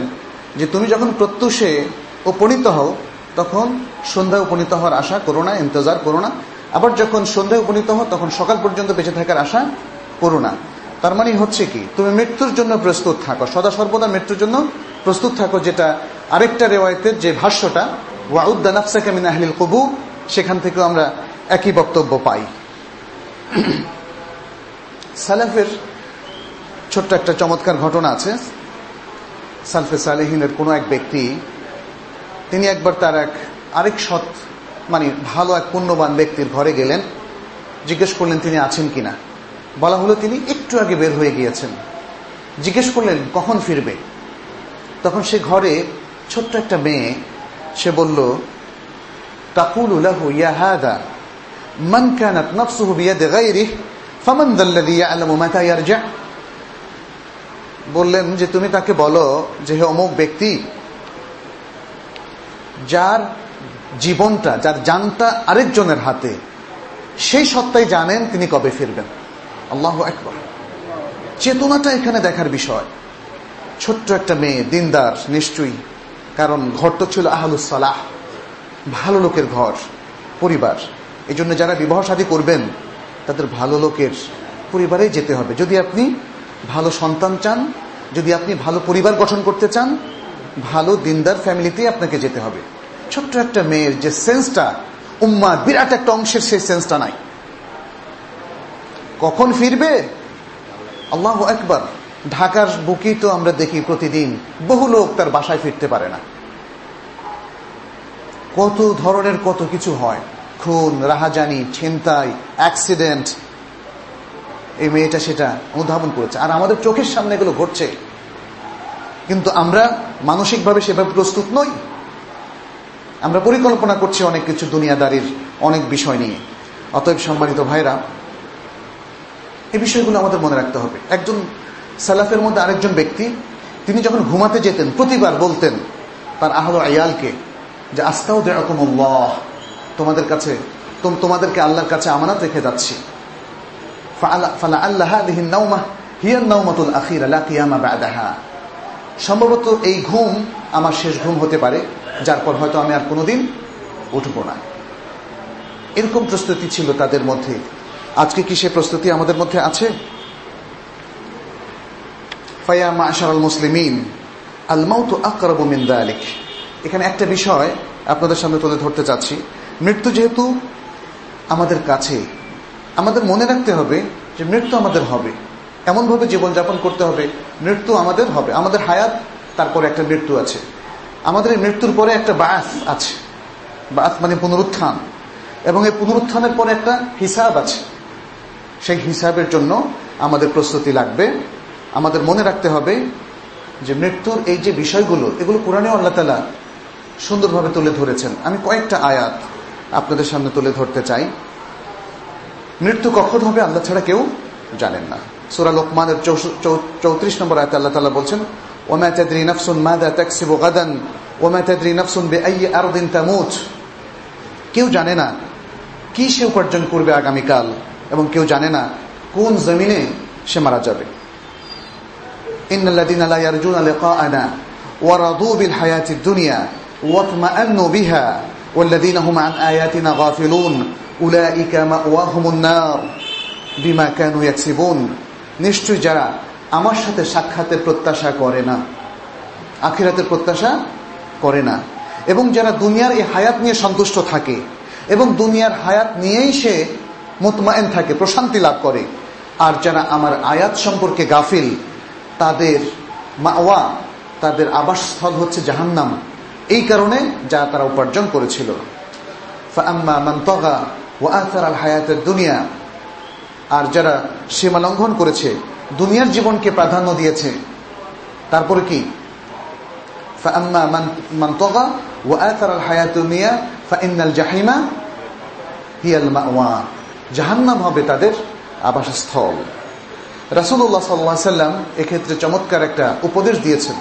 যে, তুমি যখন প্রত্যুষে উপনীত হও, তখন সন্ধ্যায় উপনীত হওয়ার আশা করো না, ইন্তজার করো না। আবার যখন সন্ধ্যায় উপনীত হও, তখন সকাল পর্যন্ত বেঁচে থাকার আশা করো না। তার মানে হচ্ছে কি, তুমি মৃত্যুর জন্য প্রস্তুত থাকো, সদা সর্বদা মৃত্যুর জন্য প্রস্তুত থাকো, যেটা আরেকটা রেওয়ায়তের যে ভাষ্যটা ওয়াউদ্দানাফসাকামিন আহলিল কবু সেখান থেকেও আমরা একই বক্তব্য পাই। সালাফের ছোট্ট একটা চমৎকার ঘটনা আছে। সালফে সালেহিনের কোনো এক ব্যক্তি, তিনি একবার তার এক আরেক সৎ মানে ভালো এক পুণ্যবান ব্যক্তির ঘরে গেলেন। জিজ্ঞেস করলেন, তিনি আছেন কিনা? বলা হলো, তিনি একটু আগে বের হয়ে গিয়েছেন। জিজ্ঞেস করলেন, কখন ফিরবে? তখন সে ঘরে ছোট্ট একটা মেয়ে, সে বলল, তাকুল লাহু ইয়া হাদা মান কানাত নাফসুহু বিয়াদি গায়রিহি ফামান দাল্লাযী ইয়া'লামু মাতা ইয়ারজা বললেন যে, তুমি তাকে বলো যে, হে অমুক ব্যক্তি, যার জীবনটা, যার জানটা আরেকজনের হাতে, সেই সত্তাই জানেন তিনি কবে ফিরবেন। আল্লাহ একবার চেতনাটা এখানে দেখার বিষয়। ছোট্ট একটা মেয়ে, দিনদার, নিশ্চয়ই, কারণ ঘরটা ছিল আহলুসালাহ ভালো লোকের ঘর, পরিবার। এই জন্য যারা বিবাহ সাদী করবেন, তাদের ভালো লোকের পরিবারে যেতে হবে। যদি আপনি ভালো সন্তান চান, যদি আপনি ভালো পরিবার গঠন করতে চান, ভালো দিনদার ফ্যামিলিতেই আপনাকে যেতে হবে। ছোট্ট একটা মেয়ের যে সেন্সটা, উম্মা বিরাট একটা অংশের সেই সেন্সটা নাই। কখন ফিরবে? আল্লাহ একবার ঢাকার বুকেই তো আমরা দেখি প্রতিদিন বহু লোক তার বাসায় ফিরতে পারে না। কত ধরনের কত কিছু হয়। খুন, রাহাজানি, ছিনতাই অ্যাক্সিডেন্ট এই মেয়েটা সেটা অনুধাবন করেছে। আর আমাদের চোখের সামনে এগুলো ঘটছে। কিন্তু আমরা মানসিকভাবে সেভাবে প্রস্তুত নই। আমরা পরিকল্পনা করছি অনেক কিছু দুনিয়াদারির অনেক বিষয় নিয়ে। অতএব সম্মানিত ভাইরা এই বিষয়গুলো আমাদের মনে রাখতে হবে। একজন সালাফের মধ্যে আরেকজন ব্যক্তি, তিনি যখন ঘুমাতে যেতেন, প্রতিবার বলতেন তার আহল আয়ালকে যে আস্তাও দেরকমুল্লাহ তোমাদের কাছে তোমাদেরকে আল্লাহর কাছে আমানত রেখে যাচ্ছি। আল্লাহ সম্ভবত এই ঘুম আমার শেষ ঘুম হতে পারে, যার পর হয়তো আমি আর কোনোদিন উঠব না। এরকম প্রস্তুতি ছিল তাদের মধ্যে। আজকে কি সে প্রস্তুতি আমাদের মধ্যে আছে? মুসলিমিন আল এখানে একটা বিষয় আপনাদের সামনে তুলে ধরতে চাচ্ছি। মৃত্যু যেহেতু আমাদের কাছে, আমাদের মনে রাখতে হবে যে মৃত্যু আমাদের হবে। এমনভাবে জীবনযাপন করতে হবে, মৃত্যু আমাদের হবে। আমাদের হায়াত, তারপরে একটা মৃত্যু আছে। আমাদের এই মৃত্যুর পরে একটা বাস আছে। বাস মানে পুনরুত্থান। এবং এই পুনরুত্থানের পরে একটা হিসাব আছে। সেই হিসাবের জন্য আমাদের প্রস্তুতি লাগবে। আমাদের মনে রাখতে হবে যে মৃত্যুর এই যে বিষয়গুলো, এগুলো কোরআনে আল্লাহ তালা সুন্দরভাবে তুলে ধরেছেন। আমি কয়েকটা আয়াত আপনাদের সামনে তুলে ধরতে চাই। মৃত্যু কখন হবে আল্লাহ ছাড়া কেউ জানেন না। সুরা লোকমানের চৌত্রিশ নম্বর আয়তে আল্লাহ তালা বলছেন, ওমা তাদরি নফসুন মাদা তাকসিব গাদান, ওমা তাদরি নফসুন বে আই আরদিন তামুত। কেউ জানে না কি সে উপার্জন করবে আগামীকাল এবং কেউ জানে না কোন জমিনে সে মারা যাবে। ইন্নাল্লাযীনা লা ইয়ারজুনা লিকাআনা ওয়া রাদু বিল হায়াতিদ দুনিয়া ওয়াতমাআন্নু বিহা। والذين هم عن آياتنا غافلون أولئك مأواهم النار বিমা কেন ইয়াকসিবুন নিশ্চয় যারা আমার সাথে সাক্ষাতের প্রত্যাশা করে না আখিরাতের প্রত্যাশা করে না এবং যারা দুনিয়ার এই হায়াত নিয়ে সন্তুষ্ট থাকে এবং দুনিয়ার হায়াত নিয়েই সে মোতমায়েন থাকে প্রশান্তি লাভ করে আর যারা আমার আয়াত সম্পর্কে গাফিল তাদের মাওয়া তাদের আবাসস্থল হচ্ছে জাহান্নাম এই কারণে যা তারা উপার্জন করেছিল। দুনিয়া। আর যারা সীমা লঙ্ঘন করেছে, দুনিয়ার জীবনকে প্রাধান্য দিয়েছে। তারপরে কি? হবে তাদের আবাসস্থল। এক্ষেত্রে চমৎকার একটা উপদেশ দিয়েছেন।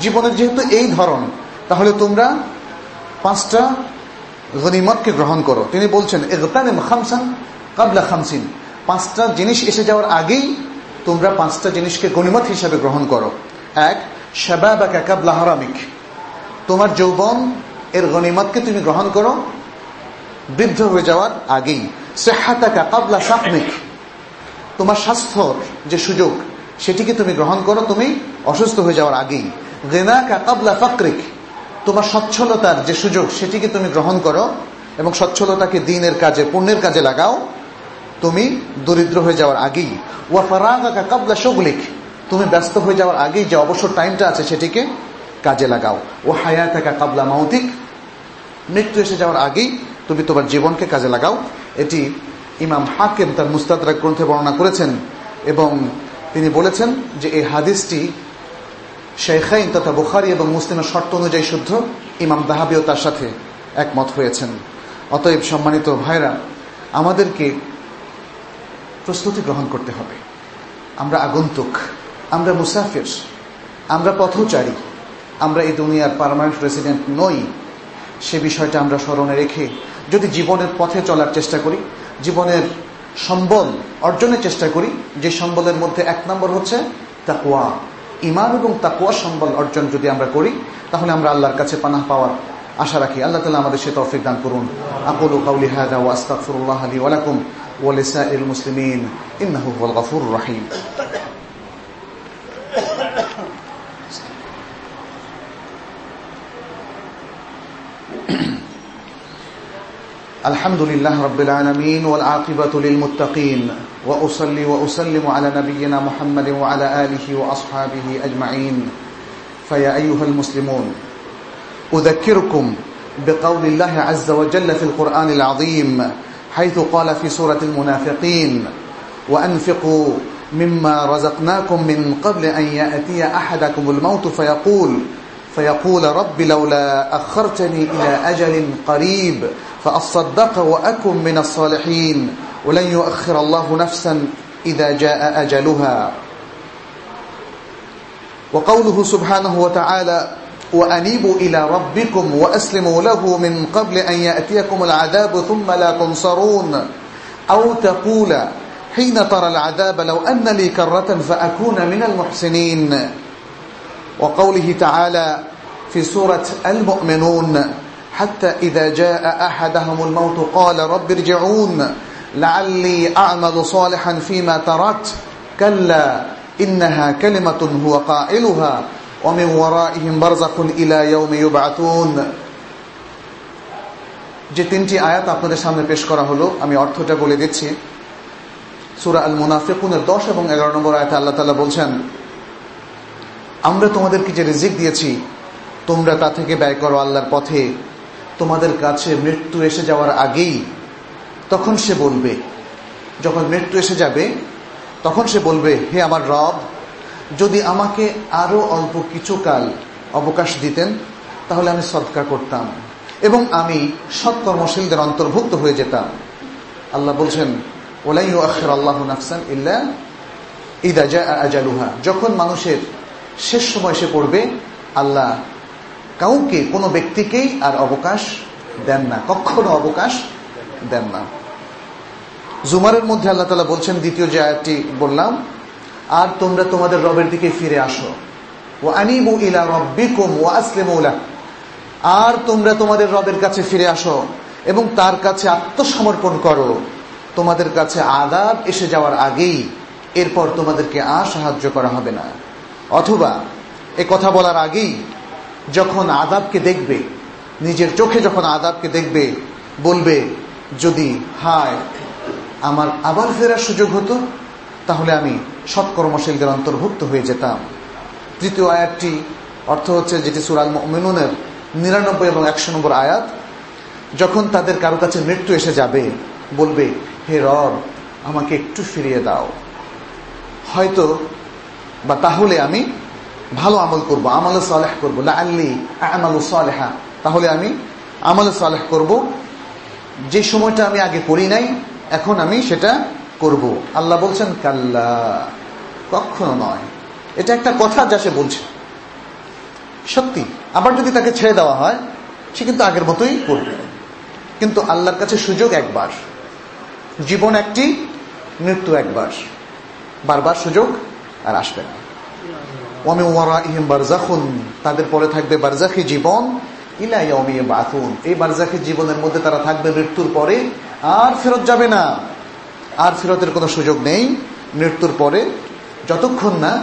জীবনের যেহেতু এই ধরন তাহলে তোমরা পাঁচটা গনিমতকে গ্রহণ করো। তিনি বলছেন এগতানিম খামসান কাবলা খামসিন। পাঁচটা জিনিস এসে যাওয়ার আগেই তোমরা পাঁচটা জিনিসকে গণিমত হিসাবে গ্রহণ করো। এক, শাবাবাকা কাবলা হারামিক। তোমার যৌবন এর গণিমতকে তুমি গ্রহণ করো বৃদ্ধ হয়ে যাওয়ার আগেই। সেহাতাকা কাবলা সাহমিক তোমার স্বাস্থ্যর যে সুযোগ, সেটিকে তুমি গ্রহণ করো, তুমি অসুস্থ হয়ে যাওয়ার আগেই। গেনাকা কাবলা ফাকরিক। তোমার সচ্ছলতার যে সুযোগ, সেটিকে তুমি গ্রহণ করো এবং সচ্ছলতাকে দিনের কাজে, পুণ্যের কাজে লাগাও। তুমি দরিদ্র হয়ে যাওয়ার আগেই, ওয়া ফারাগাকা কাবলা শুগলিক, তুমি ব্যস্ত হয়ে যাওয়ার আগেই যে অবসর টাইমটা আছে, সেটিকে কাজে লাগাও। ও হায়াতাকা কাবলা মাউতিক, মৃত্যু এসে যাওয়ার আগেই তুমি তোমার জীবনকে কাজে লাগাও। এটি ইমাম হাকিম তার মুস্তাদরা গ্রন্থে বর্ণনা করেছেন এবং তিনি বলেছেন যে এই হাদিসটি শেখাইন তথা বুখারি এবং মুসলিমের শর্ত অনুযায়ী শুদ্ধ, ইমাম দাহাবিও তার সাথে একমত হয়েছেন। অতএব সম্মানিত ভাইরা আমাদেরকে প্রস্তুতি গ্রহণ করতে হবে। আমরা আগন্তুক, আমরা মুসাফির, আমরা পথচারী, আমরা এই দুনিয়ার পারমানেন্ট রেসিডেন্ট নই। সে বিষয়টা আমরা স্মরণে রেখে যদি জীবনের পথে চলার চেষ্টা করি, জীবনের সম্বল অর্জনের চেষ্টা করি, যে সম্বলের মধ্যে এক নম্বর হচ্ছে তাকুয়া ইমান এবং তাকুয়া সম্বল অর্জন যদি আমরা করি তাহলে আমরা আল্লাহর কাছে পানাহ পাওয়ার আশা রাখি আল্লাহ তালা আমাদের সে তৌফিক দান করুন আকুলু কাউলি হাদা ওয়া আস্তাগফিরুল্লাহ লি ওয়া লাকুম ওয়া লিসাইল মুসলিমিন ইন্নাহু হুয়াল গফুরুর রহিম الحمد لله رب العالمين والعاقبة للمتقين وأصلي وأسلم على نبينا محمد وعلى آله وأصحابه أجمعين. فيا أيها المسلمون أذكركم بقول الله عز وجل في القرآن العظيم حيث قال في سورة المنافقين وأنفقوا مما رزقناكم من قبل أن يأتي أحدكم الموت فيقول فيقول رب لولا أخرتني إلى أجل قريب فأصدق وأكن من الصالحين. ولن يؤخر الله نفسا إذا جاء أجلها. وقوله سبحانه وتعالى وأنيبوا إلى ربكم وأسلموا له من قبل أن يأتيكم العذاب ثم لا تنصرون. أو تقول حين ترى العذاب لو أن لي كرة فأكون من المحسنين. وقوله تعالى في سورة المؤمنون حتى إذا جاء أحدهم الموت قال رب ارجعون. لعلي أعمل صالحا فيما تركت كلا إنها كلمة هو قائلها ومن ورائهم برزخ إلى يوم يبعثون যে তিনটি আয়াত আপনাদের সামনে পেশ করা হলো আমি অর্থটা বলে দিচ্ছি সুরা আল মুনাফিকুনের দশ এবং এগারো নম্বর আয়তে আল্লাহ তালা বলছেন আমরা তোমাদেরকে যে রিজিক দিয়েছি তোমরা তা থেকে ব্যয় করো আল্লাহর পথে তোমাদের কাছে মৃত্যু এসে যাওয়ার আগেই তখন সে বলবে, যখন মৃত্যু এসে যাবে, তখন সে বলবে, হে আমার রব, যদি আমাকে আরও অল্প কিছু কাল অবকাশ দিতেন, তাহলে আমি সৎকার করতাম এবং আমি সৎকর্মশীলদের অন্তর্ভুক্ত হয়ে যেতাম। আল্লাহ বলছেন, ওলাই আখর আল্লাহ নাফসান ইল্লা ইদা আজালুহা। যখন মানুষের শেষ সময় এসে পড়বে, আল্লাহ কাউকে, কোনো ব্যক্তিকেই আর অবকাশ দেন না, কখনো অবকাশ দেন না। জুমারের মধ্যে আল্লাহ তালা বলছেন, দ্বিতীয় যে আয়াতটি বললাম, আর তোমরা তোমাদের রবের দিকে ফিরে আসো। ও আনিবু ইলা রব্বিকুম ও আসলিমুলা আর তোমরা তোমাদের রবের কাছে ফিরে আসো এবং তার কাছে আত্মসমর্পণ করো। তোমাদের কাছে আদাব এসে যাওয়ার আগেই এরপর তোমাদেরকে আর সাহায্য করা হবে না। অথবা এ কথা বলার আগেই যখন আদাবকে দেখবে, নিজের চোখে যখন আদাবকে দেখবে, বলবে যদি হায়, আমার আবার ফেরার সুযোগ হতো, তাহলে আমি সৎকর্মশীলদের অন্তর্ভুক্ত হয়ে যেতাম। তৃতীয় আয়াতটি অর্থ হচ্ছে যেটি সুরাল মেনুনের নিরানব্বই এবং একশো নম্বর আয়াত, যখন তাদের কারও কাছে মৃত্যু এসে যাবে, বলবে, হে রব, আমাকে একটু ফিরিয়ে দাও। হয়তো বা তাহলে আমি ভালো আমল করব, আমল সালেহ করব আল্লি আমালু সালেহা, তাহলে আমি আমল সালেহ করব যে সময়টা আমি আগে করি নাই, এখন আমি সেটা করব। আল্লাহ বলছেন, কাল্লা। কখনো নয়। এটা একটা কথা যা সে বলছে। সত্যি, আবার যদি তাকে ছেড়ে দেওয়া হয়, সে কিন্তু আগের মতোই করবে। কিন্তু আল্লাহর কাছে সুযোগ একবার। জীবন একটি, মৃত্যু একবার। বারবার সুযোগ আর আসবে না। তাদের পরে থাকবে বারজাখি জীবন। ইলাই অমিয়ে বাথুন এই বারজাখি জীবনের মধ্যে তারা থাকবে মৃত্যুর পরে আর ফেরত যাবে না আর ফেরতের কোনো সুযোগ নেই মৃত্যুর পরে যতক্ষণ না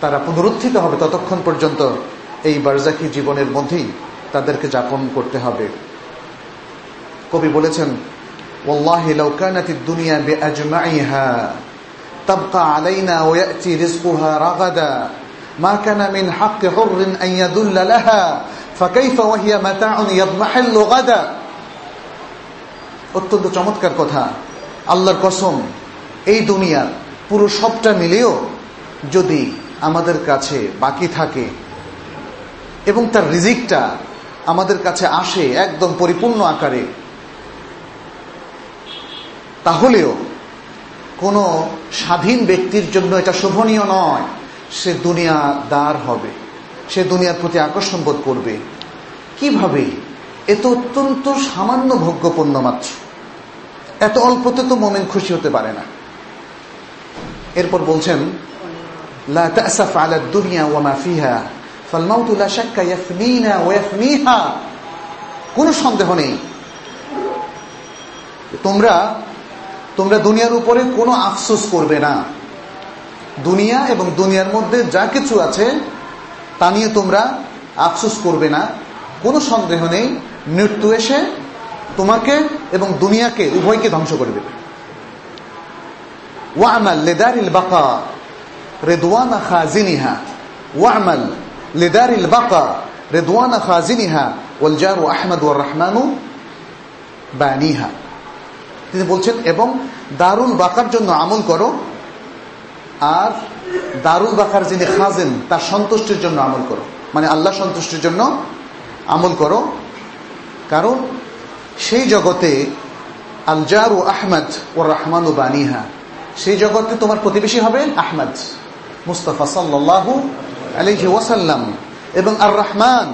তারা পুনরুত্থিত হবে ততক্ষণ পর্যন্ত এই বারজাকি জীবনের মধ্যেই তাদেরকে যাপন করতে হবে কবি বলেছেন والله لو كانت الدنيا بأجمعها تبقى علينا ويأتي رزقها رغدا ما كان من حق حر أن يدل لها فكيف وهي متاع يضمحل غدا অত্যন্ত চমৎকার কথা। আল্লাহর কসম, এই দুনিয়ার পুরো সবটা মিলেও যদি আমাদের কাছে বাকি থাকে এবং তার রিজিকটা আমাদের কাছে আসে একদম পরিপূর্ণ আকারে, তাহলেও কোনো স্বাধীন ব্যক্তির জন্য এটা শোভনীয় নয়, সে দুনিয়া দার হবে। সে দুনিয়ার প্রতি আকর্ষণ বোধ করবে। কীভাবে? এ তো অত্যন্ত সামান্য ভোগ্যপূর্ণ মাত্র। এত অল্পতে তো মোমেন খুশি হতে পারে না। এরপর বলছেন কোন সন্দেহ নেই। তোমরা তোমরা দুনিয়ার উপরে কোনো আফসোস করবে না। দুনিয়া এবং দুনিয়ার মধ্যে যা কিছু আছে তা নিয়ে তোমরা আফসোস করবে না। কোনো সন্দেহ নেই, মৃত্যু এসে তোমাকে এবং দুনিয়াকে, উভয়কে ধ্বংস করে দেবে। ওয়ামাল লেদারিল বাকা রেদওয়ানা খাজিনিহা। ওয়ামাল লেদারিল বাকা রেদওয়ানা খাজিনিহা। ওয়াল জারু আহমদ ওয়ার রহমানু বানিহা। তিনি বলছেন, এবং দারুল বাকার জন্য আমল করো, আর দারুল বাকার যিনি খাজেন, তার সন্তুষ্টির জন্য আমল করো। মানে আল্লাহ সন্তুষ্টির জন্য আমল করো। কারণ সেই জগতে আলজারু আহমদ ও রহমান বানিহা, সেই জগতে তোমার প্রতিবেশী হবেন আহমদ মুস্তফা সাল্লাহ আলহি ওয়াসাল্লাম এবং আর রহমান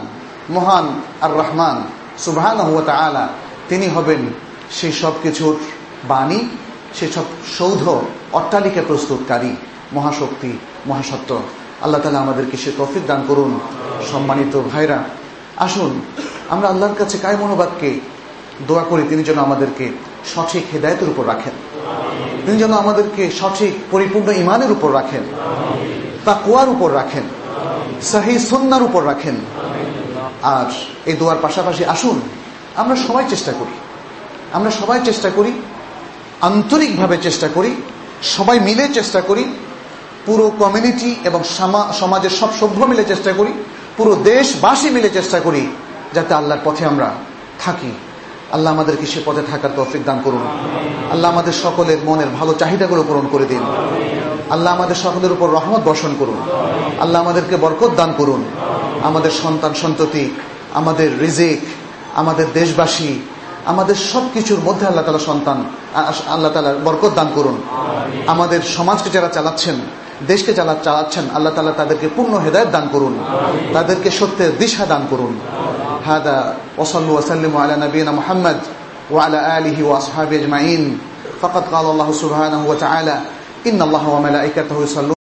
মহান আর রহমান সুবহান আলা তিনি হবেন সেই সব কিছুর বাণী, সেই সব সৌধ অট্টালিকা প্রস্তুতকারী। মহাশক্তি মহাসত্য আল্লাহ তালা আমাদেরকে সে তফিক দান করুন, সম্মানিত ভাইরা। আসুন, আমরা আল্লাহর কাছে কায় মনোবাদকে দোয়া করি, তিনি যেন আমাদেরকে সঠিক হেদায়তের উপর রাখেন। তিনি যেন আমাদেরকে সঠিক, পরিপূর্ণ ইমানের উপর রাখেন। তা কুয়ার উপর রাখেন। সাহি সন্ন্যার উপর রাখেন। আর এই দোয়ার পাশাপাশি আসুন, আমরা সবাই চেষ্টা করি। আমরা সবাই চেষ্টা করি, আন্তরিকভাবে চেষ্টা করি, সবাই মিলে চেষ্টা করি পুরো কমিউনিটি এবং সমাজের সব সভ্য মিলে চেষ্টা করি, পুরো দেশবাসী মিলে চেষ্টা করি যাতে আল্লাহর পথে আমরা থাকি। আল্লাহ আমাদেরকে সে পথে থাকার তৌফিক দান করুন। আল্লাহ আমাদের সকলের মনের ভালো চাহিদাগুলো পূরণ করে দিন। আল্লাহ আমাদের সকলের উপর রহমত বর্ষণ করুন। আল্লাহ আমাদেরকে বরকত দান করুন। আমাদের সন্তান সন্ততি, আমাদের রিজেক, আমাদের দেশবাসী আমাদের সব কিছুর মধ্যে আল্লাহ তালা সন্তান আল্লাহ তালা বরকত দান করুন আমাদের সমাজকে যারা চালাচ্ছেন দেশকে চালা চালাচ্ছেন আল্লাহ তালা তাদেরকে পূর্ণ হেদায়ত দান করুন তাদেরকে সত্যের দিশা দান করুন হাদা ওসল্লু ওসাল্লিম আলা নবীনা মোহাম্মদ وعلى آله وأصحابه أجمعين فقد قال الله سبحانه وتعالى إن الله وملائكته يصلون